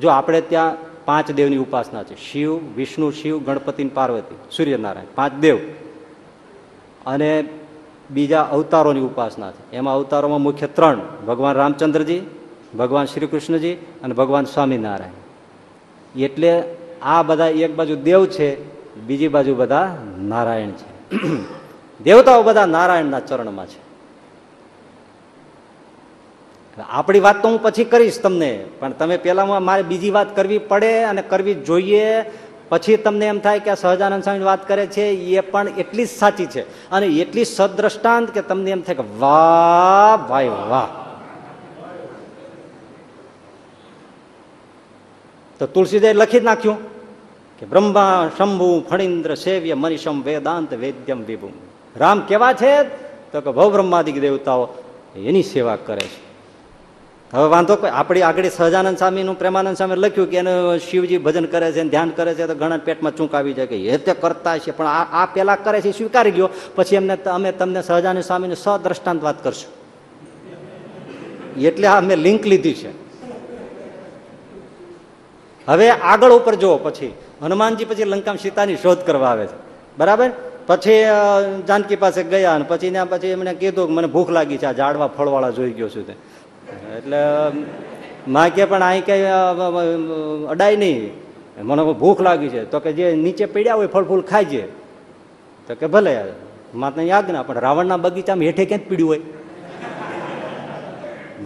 S2: જો આપણે ત્યાં પાંચ દેવની ઉપાસના છે. શિવ, વિષ્ણુ, શિવ, ગણપતિ પાર્વતી, સૂર્યનારાયણ, પાંચ દેવ. અને બીજા અવતારોની ઉપાસના છે. એમાં અવતારોમાં મુખ્ય ત્રણ, ભગવાન રામચંદ્રજી, ભગવાન શ્રી કૃષ્ણજી અને ભગવાન સ્વામિનારાયણ. એટલે આ બધા એક બાજુ દેવ છે, બીજી બાજુ બધા નારાયણ છે. દેવતાઓ બધા નારાયણના ચરણમાં છે. આપણી વાત તો હું પછી કરીશ તમને, પણ તમે પેલામાં મારે બીજી વાત કરવી પડે અને કરવી જોઈએ પછી તમને એમ થાય કે સહજાનંદ સ્વામી વાત કરે છે, એ પણ એટલી જ સાચી છે. અને એટલી સદ્રષ્ટાંત કે તમને એમ થાય કે વાહ ભાઈ વાહ. તો તુલસીદાસ લખી જ નાખ્યું કે બ્રહ્મા શંભુ ફણિન્દ્ર સેવ્ય મનીષમ વેદાંત વેદ્યમ વિભુમ. રામ કેવા છે? તો કે ભવ બ્રહ્માદિક દેવતાઓ એની સેવા કરે છે. હવે વાંધો કોઈ, આપણી આગળ સહજાનંદ સ્વામીનું પ્રેમાનંદ સ્વામી લખ્યું કે એને શિવજી ભજન કરે છે ધ્યાન કરે છે, તો ઘણા પેટમાં ચૂંક આવી જાય કે એ તે કરતા છે પણ આ આ પેલા કરે છે સ્વીકારી ગયો. પછી એમને અમે તમને સહજાનંદ સ્વામીને સદ્રષ્ટાંત વાત કરશું. એટલે આ મેં લિંક લીધી છે. હવે આગળ ઉપર જુઓ પછી. હનુમાનજી પછી લંકામ સીતાની શોધ કરવા આવે છે. બરાબર? પછી જાનકી પાસે ગયા અને પછી ત્યાં પછી એમને કીધું કે મને ભૂખ લાગી છે, આ ઝાડવા ફળવાળા જોઈ ગયો છું તે. એટલે માં કે પણ અહીં કઈ અડાય નહીં. મને ભૂખ લાગી છે. તો કે જે નીચે પડ્યા હોય ફળ ફૂલ ખાઈ છે. તો કે ભલે માતા યાદ ના, પણ રાવણના બગીચામાં હેઠે ક્યાંક પીડ્યું હોય.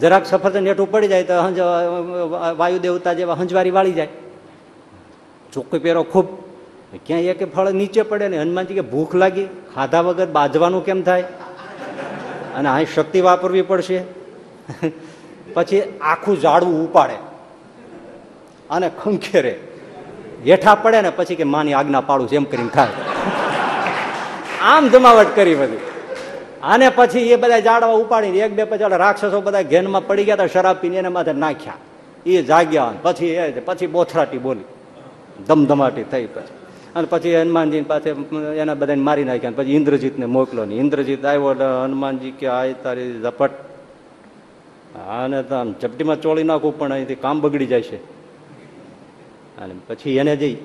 S2: જરાક સફરજન હેઠું પડી જાય તો હંજ વાયુ દેવતા જેવા હંજવારી વાળી જાય. ચોખ્ખો પહેરો ખૂબ. ક્યાંય એક ફળ નીચે પડે ને હનુમાનજી કે ભૂખ લાગી, ખાધા વગર બાજવાનું કેમ થાય? અને અહીં શક્તિ વાપરવી પડશે. પછી આખું ઝાડવું ઉપાડે અને ખંખેરે. હેઠા પડે ને પછી કે માની આજ્ઞા પાડું એમ કરીને ખાય આમ જમાવટ કરી બધી. અને પછી એ બધા ઝાડવા ઉપાડીને એક બે પછી રાક્ષસો બધા ઘેનમાં પડી ગયા હતા શરાબ પીને એને માથે નાખ્યા. એ જાગ્યા પછી એ પછી બોથરાટી બોલી. ધમધમાટી થઈ પછી. અને પછી હનુમાનજી પાસે એના બધાને મારી નાખ્યા પછી ઇન્દ્રજીતને મોકલો ને. ઇન્દ્રજીત આવ્યો એટલે હનુમાનજી કે આ તારી ઝપટ. આને તો આમ ચપટીમાં ચોળી નાખવું પણ અહીંથી કામ બગડી જાય છે. અને પછી એને જઈ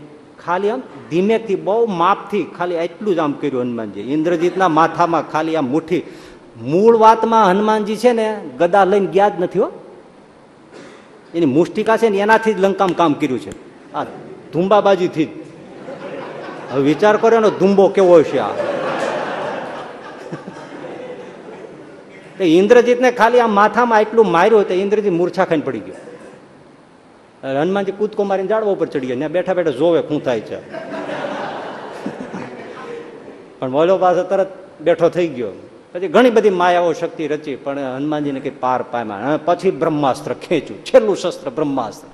S2: ખાલી આમ ધીમેથી, બહુ માપથી ખાલી એટલું જ આમ કર્યું હનુમાનજી. ઇન્દ્રજીતના માથામાં ખાલી આમ મુઠ્ઠી. મૂળ વાતમાં હનુમાનજી છે ને, ગદા લઈને ગયા જ નથી હો. એની મુષ્ટિકા છે ને, એનાથી જ લંકામ કામ કર્યું છે. આ ધુંબાબાજીથી જ. હવે વિચાર કર્યો ને ધુંબો કેવો હશે આ. ઇન્દ્રજીતને ખાલી આ માથામાં એટલું માર્યું તો ઇન્દ્રજીત મૂર્છા ખાઈને પડી ગયો. હનુમાનજી કૂદકો મારીને જાડવા ઉપર ચડી ગયા બેઠા બેઠા જોવે શું થાય છે. પણ મોલો પાસે તરત બેઠો થઈ ગયો. પછી ઘણી બધી માયાઓ શક્તિ રચી, પણ હનુમાનજીને કઈ પાર પામ્યા પછી બ્રહ્માસ્ત્ર ખેંચ્યું, છેલ્લું શસ્ત્ર બ્રહ્માસ્ત્ર.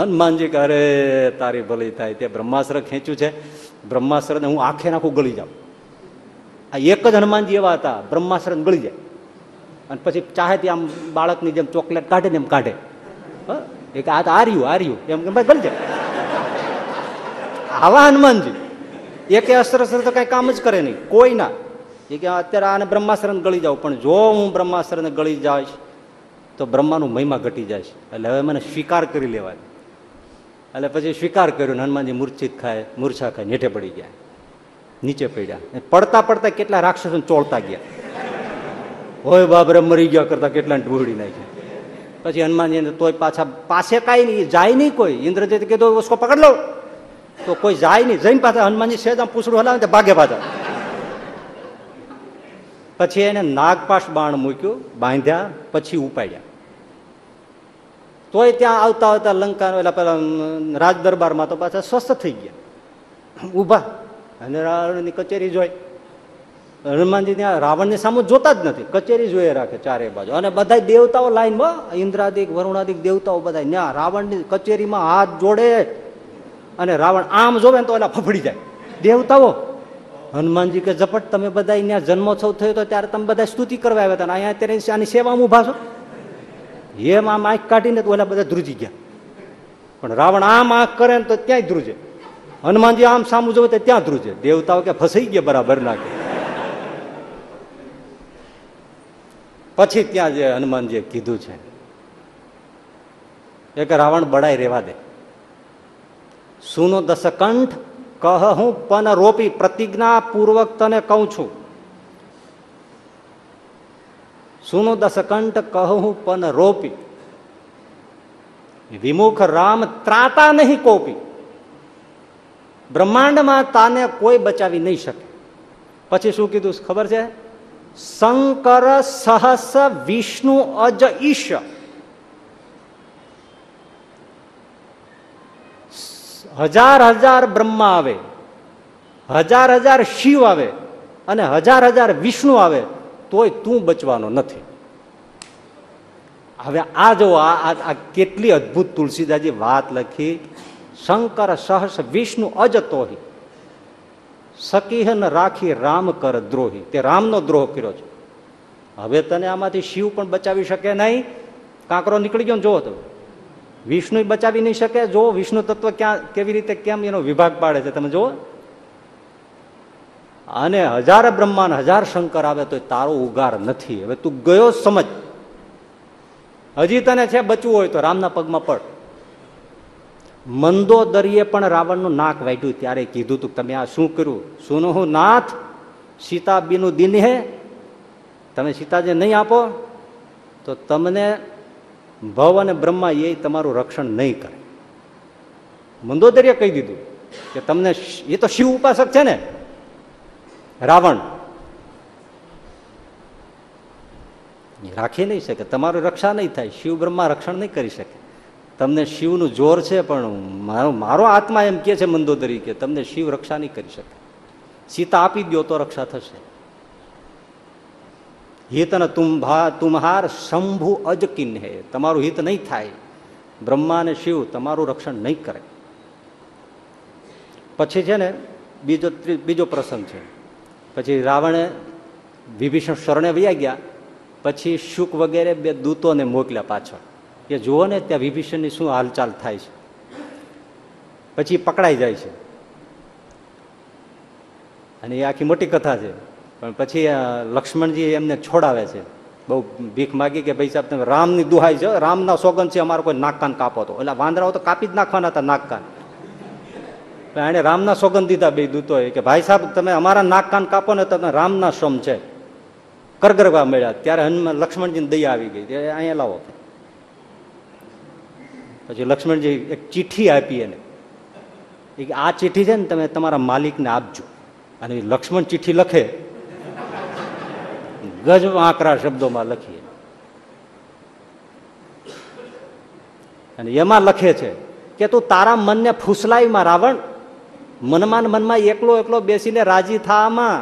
S2: હનુમાનજી કે અરે, તારી ભલી થાય. તે બ્રહ્માસ્ત્ર ખેંચ્યું છે. બ્રહ્માસ્ત્રને હું આખે નાખું ગળી જાઉં. આ એક જ હનુમાનજી એવા હતા બ્રહ્માસ્ત્ર ગળી જાય. અને પછી ચાહે તે આમ બાળકની જેમ ચોકલેટ કાઢે ને એમ કાઢે. એક આ તો આર્યું આર્યું. એમ કે ગળી આવા હનુમાનજી. એકે અસ્ત્ર અસ્ત્ર તો કઈ કામ જ કરે નહીં. કોઈ ના. એ કે, અત્યારે આને બ્રહ્માસ્ત્ર ગળી જાઉં પણ જો હું બ્રહ્માસ્ત્ર ગળી જઈશ, તો બ્રહ્માનું મહિમા ઘટી જાય એટલે હવે મને સ્વીકાર કરી લેવાય એટલે પછી સ્વીકાર કર્યો ને હનુમાનજી મૂર્છિત ખાય, મૂર્છા ખાય, નેઠે પડી ગયા. નીચે પડ્યા. પડતા પડતા કેટલા રાક્ષસો ચોળતા ગયા. હોય બાબરે મરી ગયા કરતા કેટલા ઢોળી નાખ્યા. પછી હનુમાનજી તોય પાછા પાસે કાંઈ નહીં, જાય નહીં કોઈ. ઇન્દ્રજીત કીધું ઉસકો પકડ લો. તો કોઈ જાય નહીં. જઈને પાછા હનુમાનજી સેજ આમ પૂછડું હલાવે ભાગે પાછા. પછી એને નાગપાશ બાણ મૂક્યું, બાંધ્યા, પછી ઉપાડ્યા. તોય ત્યાં આવતા આવતા લંકા એટલે પેલા રાજ દરબારમાં તો પાછા સ્વસ્થ થઈ ગયા. ઊભા. અને કચેરી જોઈ. હનુમાનજી ત્યાં રાવણની સામે જોતા જ નથી. કચેરી જોઈએ રાખે ચારે બાજુ. અને બધા દેવતાઓ લાઈનમાં, ઇન્દ્રાદિક, વરુણાદિક દેવતાઓ બધા ત્યાં રાવણની કચેરીમાં હાથ જોડે અને રાવણ આમ જોવે ને તો એલા ફફડી જાય. દેવતાઓ, હનુમાનજી કે, ઝપટ, તમે બધા અહીંયા જન્મોત્સવ થયો તો ત્યારે તમે બધા સ્તુતિ કરવા આવ્યા હતા અહીંયા અત્યારે આની સેવામાં ઊભા છો? એમ આમ આંખ કાઢીને તો ઓલા બધા ધ્રુજી ગયા. પણ રાવણ આમ આંખ કરે ને તો ત્યાંય ધ્રુજે. હનુમાનજી આમ સામું જોવે તો ત્યાં ધ્રુજે. દેવતાઓ કે ફસાઈ ગયા બરાબર નાખે પછી ત્યાં જે હનુમાનજીએ કીધું છે, એ કે રાવણ બળાઈ રેવા દે. સુનો દશકંઠ કહ હું પન રોપી પ્રતિજ્ઞા પૂર્વક તને કહું છું. સુનો દશકંઠ કહું પન રોપી. વિમુખ રામ ત્રાતા નહીં કોપી. બ્રહ્માંડમાં તાને કોઈ બચાવી નહીં શકે. પછી શું કીધું ખબર છે? શંકર સહસ વિષ્ણુ અજ ઈશ હજાર હજાર બ્રહ્મા આવે હજાર હજાર શિવ આવે અને હજાર હજાર વિષ્ણુ આવે તોય તું બચવાનો નથી હવે આ જો આ કેટલી અદભુત તુલસીદાસજી વાત લખી શંકર સહસ વિષ્ણુ અજતોહી સકીહન રાખી રામ કર દ્રોહી. તે રામનો દ્રોહ કર્યો છે. હવે તને આમાંથી શિવ પણ બચાવી શકે નહીં. કાંકરો નીકળી ગયો જોવો તો વિષ્ણુ બચાવી નહીં શકે. જો વિષ્ણુ તત્વ ક્યાં, કેવી રીતે કેમ એનો વિભાગ પાડે છે. તમે જુઓ. અને હજાર બ્રહ્માંડ હજાર શંકર આવે તો તારો ઉગાર નથી. હવે તું ગયો સમજ. હજી તને છે બચવું હોય તો રામના પગમાં પડ. મંદોદરીએ પણ રાવણનું નાક વાઢ્યું. ત્યારે કીધું તું તમે આ શું કર્યું? શું હું નાથ સીતા બીનું દિન હે. તમે સીતાજી નહીં આપો, તો તમને ભવ અને બ્રહ્મા એ તમારું રક્ષણ નહીં કરે. મંદોદરીએ કહી દીધું કે તમને એ તો શિવ ઉપાસક છે ને, રાવણ. રાખી નહીં શકે. તમારું રક્ષા નહીં થાય. શિવ બ્રહ્મા રક્ષણ નહીં કરી શકે. તમને શિવનું જોર છે પણ મારો મારો આત્મા એમ કે છે મંદોદરી કે તમને શિવ રક્ષા નહીં કરી શકે. સીતા આપી દો તો રક્ષા થશે. હિત અને તુંભા તુંહાર શંભુ અજકિન હે તમારું હિત નહીં થાય. બ્રહ્મા અને શિવ તમારું રક્ષણ નહીં કરે. પછી છે ને બીજો બીજો પ્રસંગ છે. પછી રાવણે વિભીષણ શરણે વયા ગયા. પછી શુક વગેરે બે દૂતોને મોકલ્યા પાછળ. કે જુઓ ને ત્યાં વિભીષણની શું હાલચાલ થાય છે. પછી પકડાઈ જાય છે. અને એ આખી મોટી કથા છે. પણ પછી લક્ષ્મણજી એમને છોડાવે છે. બહુ ભીખ માગી કે ભાઈ સાહેબ, તમે રામની દુહાઈ છે. રામના સોગંદ છે, અમારો કોઈ નાક કાન કાપો હતો એટલે વાંદરાઓ તો કાપી જ નાખવાના હતા નાકકાન એને રામના સોગંદ દીધા બે દૂતોએ કે ભાઈ સાહેબ, તમે અમારા નાકકાન કાપો ને તમે રામના શ્રમ છે. કરગરવા મળ્યા. ત્યારે હનુમાન લક્ષ્મણજીને દયા આવી ગઈ. અહીંયા લાવો. પછી લક્ષ્મણજી એક ચિઠ્ઠી આપી એને. આ ચિઠ્ઠી છે ને તમે તમારા માલિકને આપજો. અને લક્ષ્મણ ચિઠ્ઠી લખે. ગજ આંકરા શબ્દોમાં લખીએ અને એમાં લખે છે કે, તું તારા મનને ફૂસલાઈમાં રાવણ, મનમાં મનમાં એકલો એકલો બેસીને રાજી થામાં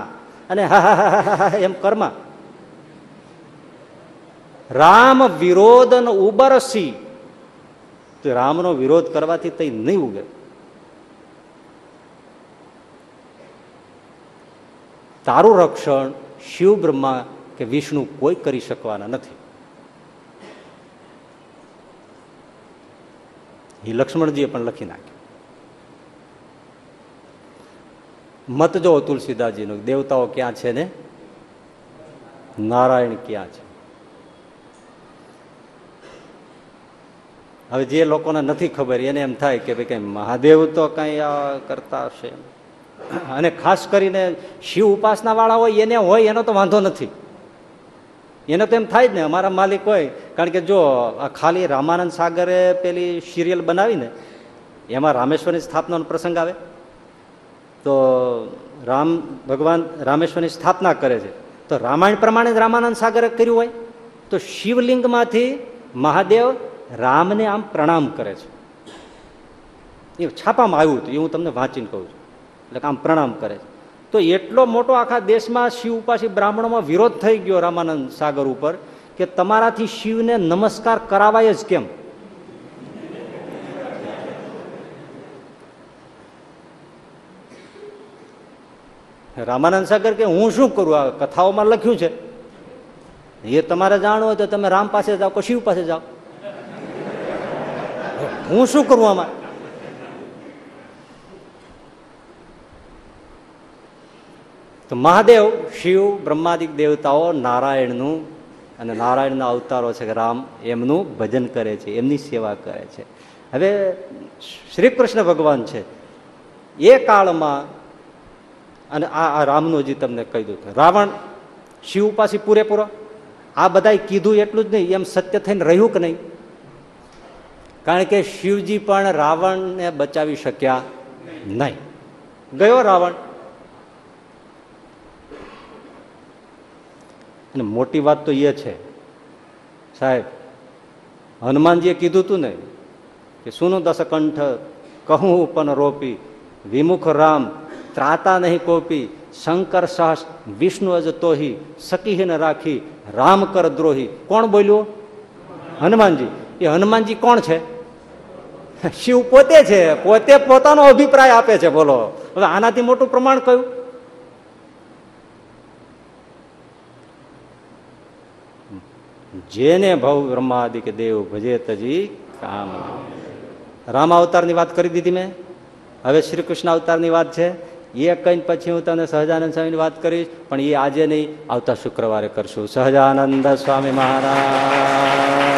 S2: અને હા એમ કરમાં રામ વિરોધ ઉબરસી તો રામનો વિરોધ કરવાથી તઈ નહીં ઉગે. તારું રક્ષણ શિવ બ્રહ્મા કે વિષ્ણુ કોઈ કરી શકવાના નથી. એ લક્ષ્મણજીએ પણ લખી નાખ્યું. મત જો તુલસીદાસજીનો દેવતાઓ ક્યાં છે ને? નારાયણ ક્યાં છે? હવે જે લોકોને નથી ખબર, એને એમ થાય કે ભાઈ કઈ મહાદેવ તો કઈ કરતા હશે. અને ખાસ કરીને શિવ ઉપાસના વાળા હોય, એને હોય, એનો તો વાંધો નથી. એને તો એમ થાય જ ને, અમારા માલિક હોય. કારણ કે જો આ ખાલી રામાનંદ સાગરે પેલી સિરિયલ બનાવીને, એમાં રામેશ્વરની સ્થાપનાનો પ્રસંગ આવે. તો રામ, ભગવાન રામેશ્વરની સ્થાપના કરે છે. તો રામાયણ પ્રમાણે રામાનંદ સાગરે કર્યું હોય. તો શિવલિંગમાંથી મહાદેવ રામને આમ પ્રણામ કરે છે. એ છાપામાં આવ્યું હતું, એ હું તમને વાંચીને કહું છું. એટલે આમ પ્રણામ કરે છે. તો એટલો મોટો આખા દેશમાં શિવ ઉપાસી બ્રાહ્મણોમાં વિરોધ થઈ ગયો રામાનંદ સાગર ઉપર કે તમારાથી શિવને નમસ્કાર કરાવાય જ કેમ? રામાનંદ સાગર કે હું શું કરું? આ કથાઓમાં લખ્યું છે. એ તમારે જાણવું હોય તો તમે રામ પાસે જાઓ કે શિવ પાસે જાઓ. હું શું કરું આમાં? તો મહાદેવ, શિવ, બ્રહ્માદિક દેવતાઓ નારાયણનું અને નારાયણના અવતારો છે કે રામ, એમનું ભજન કરે છે, એમની સેવા કરે છે. હવે શ્રી કૃષ્ણ ભગવાન છે. એ કાળમાં, અને આ રામનું હજી તમને કહી દઉં રાવણ, શિવ ઉપાસી પૂરેપૂરો. આ બધાય કીધું એટલું જ નહીં, એમ સત્ય થઈને રહ્યું કે નહીં? કારણ કે શિવજી પણ રાવણને બચાવી શક્યા નહીં. ગયો રાવણ. અને મોટી વાત તો એ છે. સાહેબ, હનુમાનજીએ કીધું તું ને કે સુનો દસકંઠ કહું પણ રોપી, વિમુખ રામ ત્રાતા નહીં કોપી, શંકર સહસ વિષ્ણુ અજ તોહી સકીહીને રાખી, રામ કર દ્રોહી. કોણ બોલ્યું? હનુમાનજી. એ હનુમાનજી કોણ છે? શિવ પોતે છે, પોતે પોતાનો અભિપ્રાય આપે છે, બોલો. હવે આનાથી મોટું પ્રમાણ કયું? જેને ભવ બ્રહ્માદિક દેવ ભજે તજી કામ રામ અવતારની વાત કરી દીધી મેં. હવે શ્રી કૃષ્ણ અવતારની વાત છે. એ કઈ પછી હું તમને સહજાનંદ સ્વામીની વાત કરીશ, પણ એ આજે નહીં, આવતા શુક્રવારે કરશું. સહજાનંદ સ્વામી મહારાજ.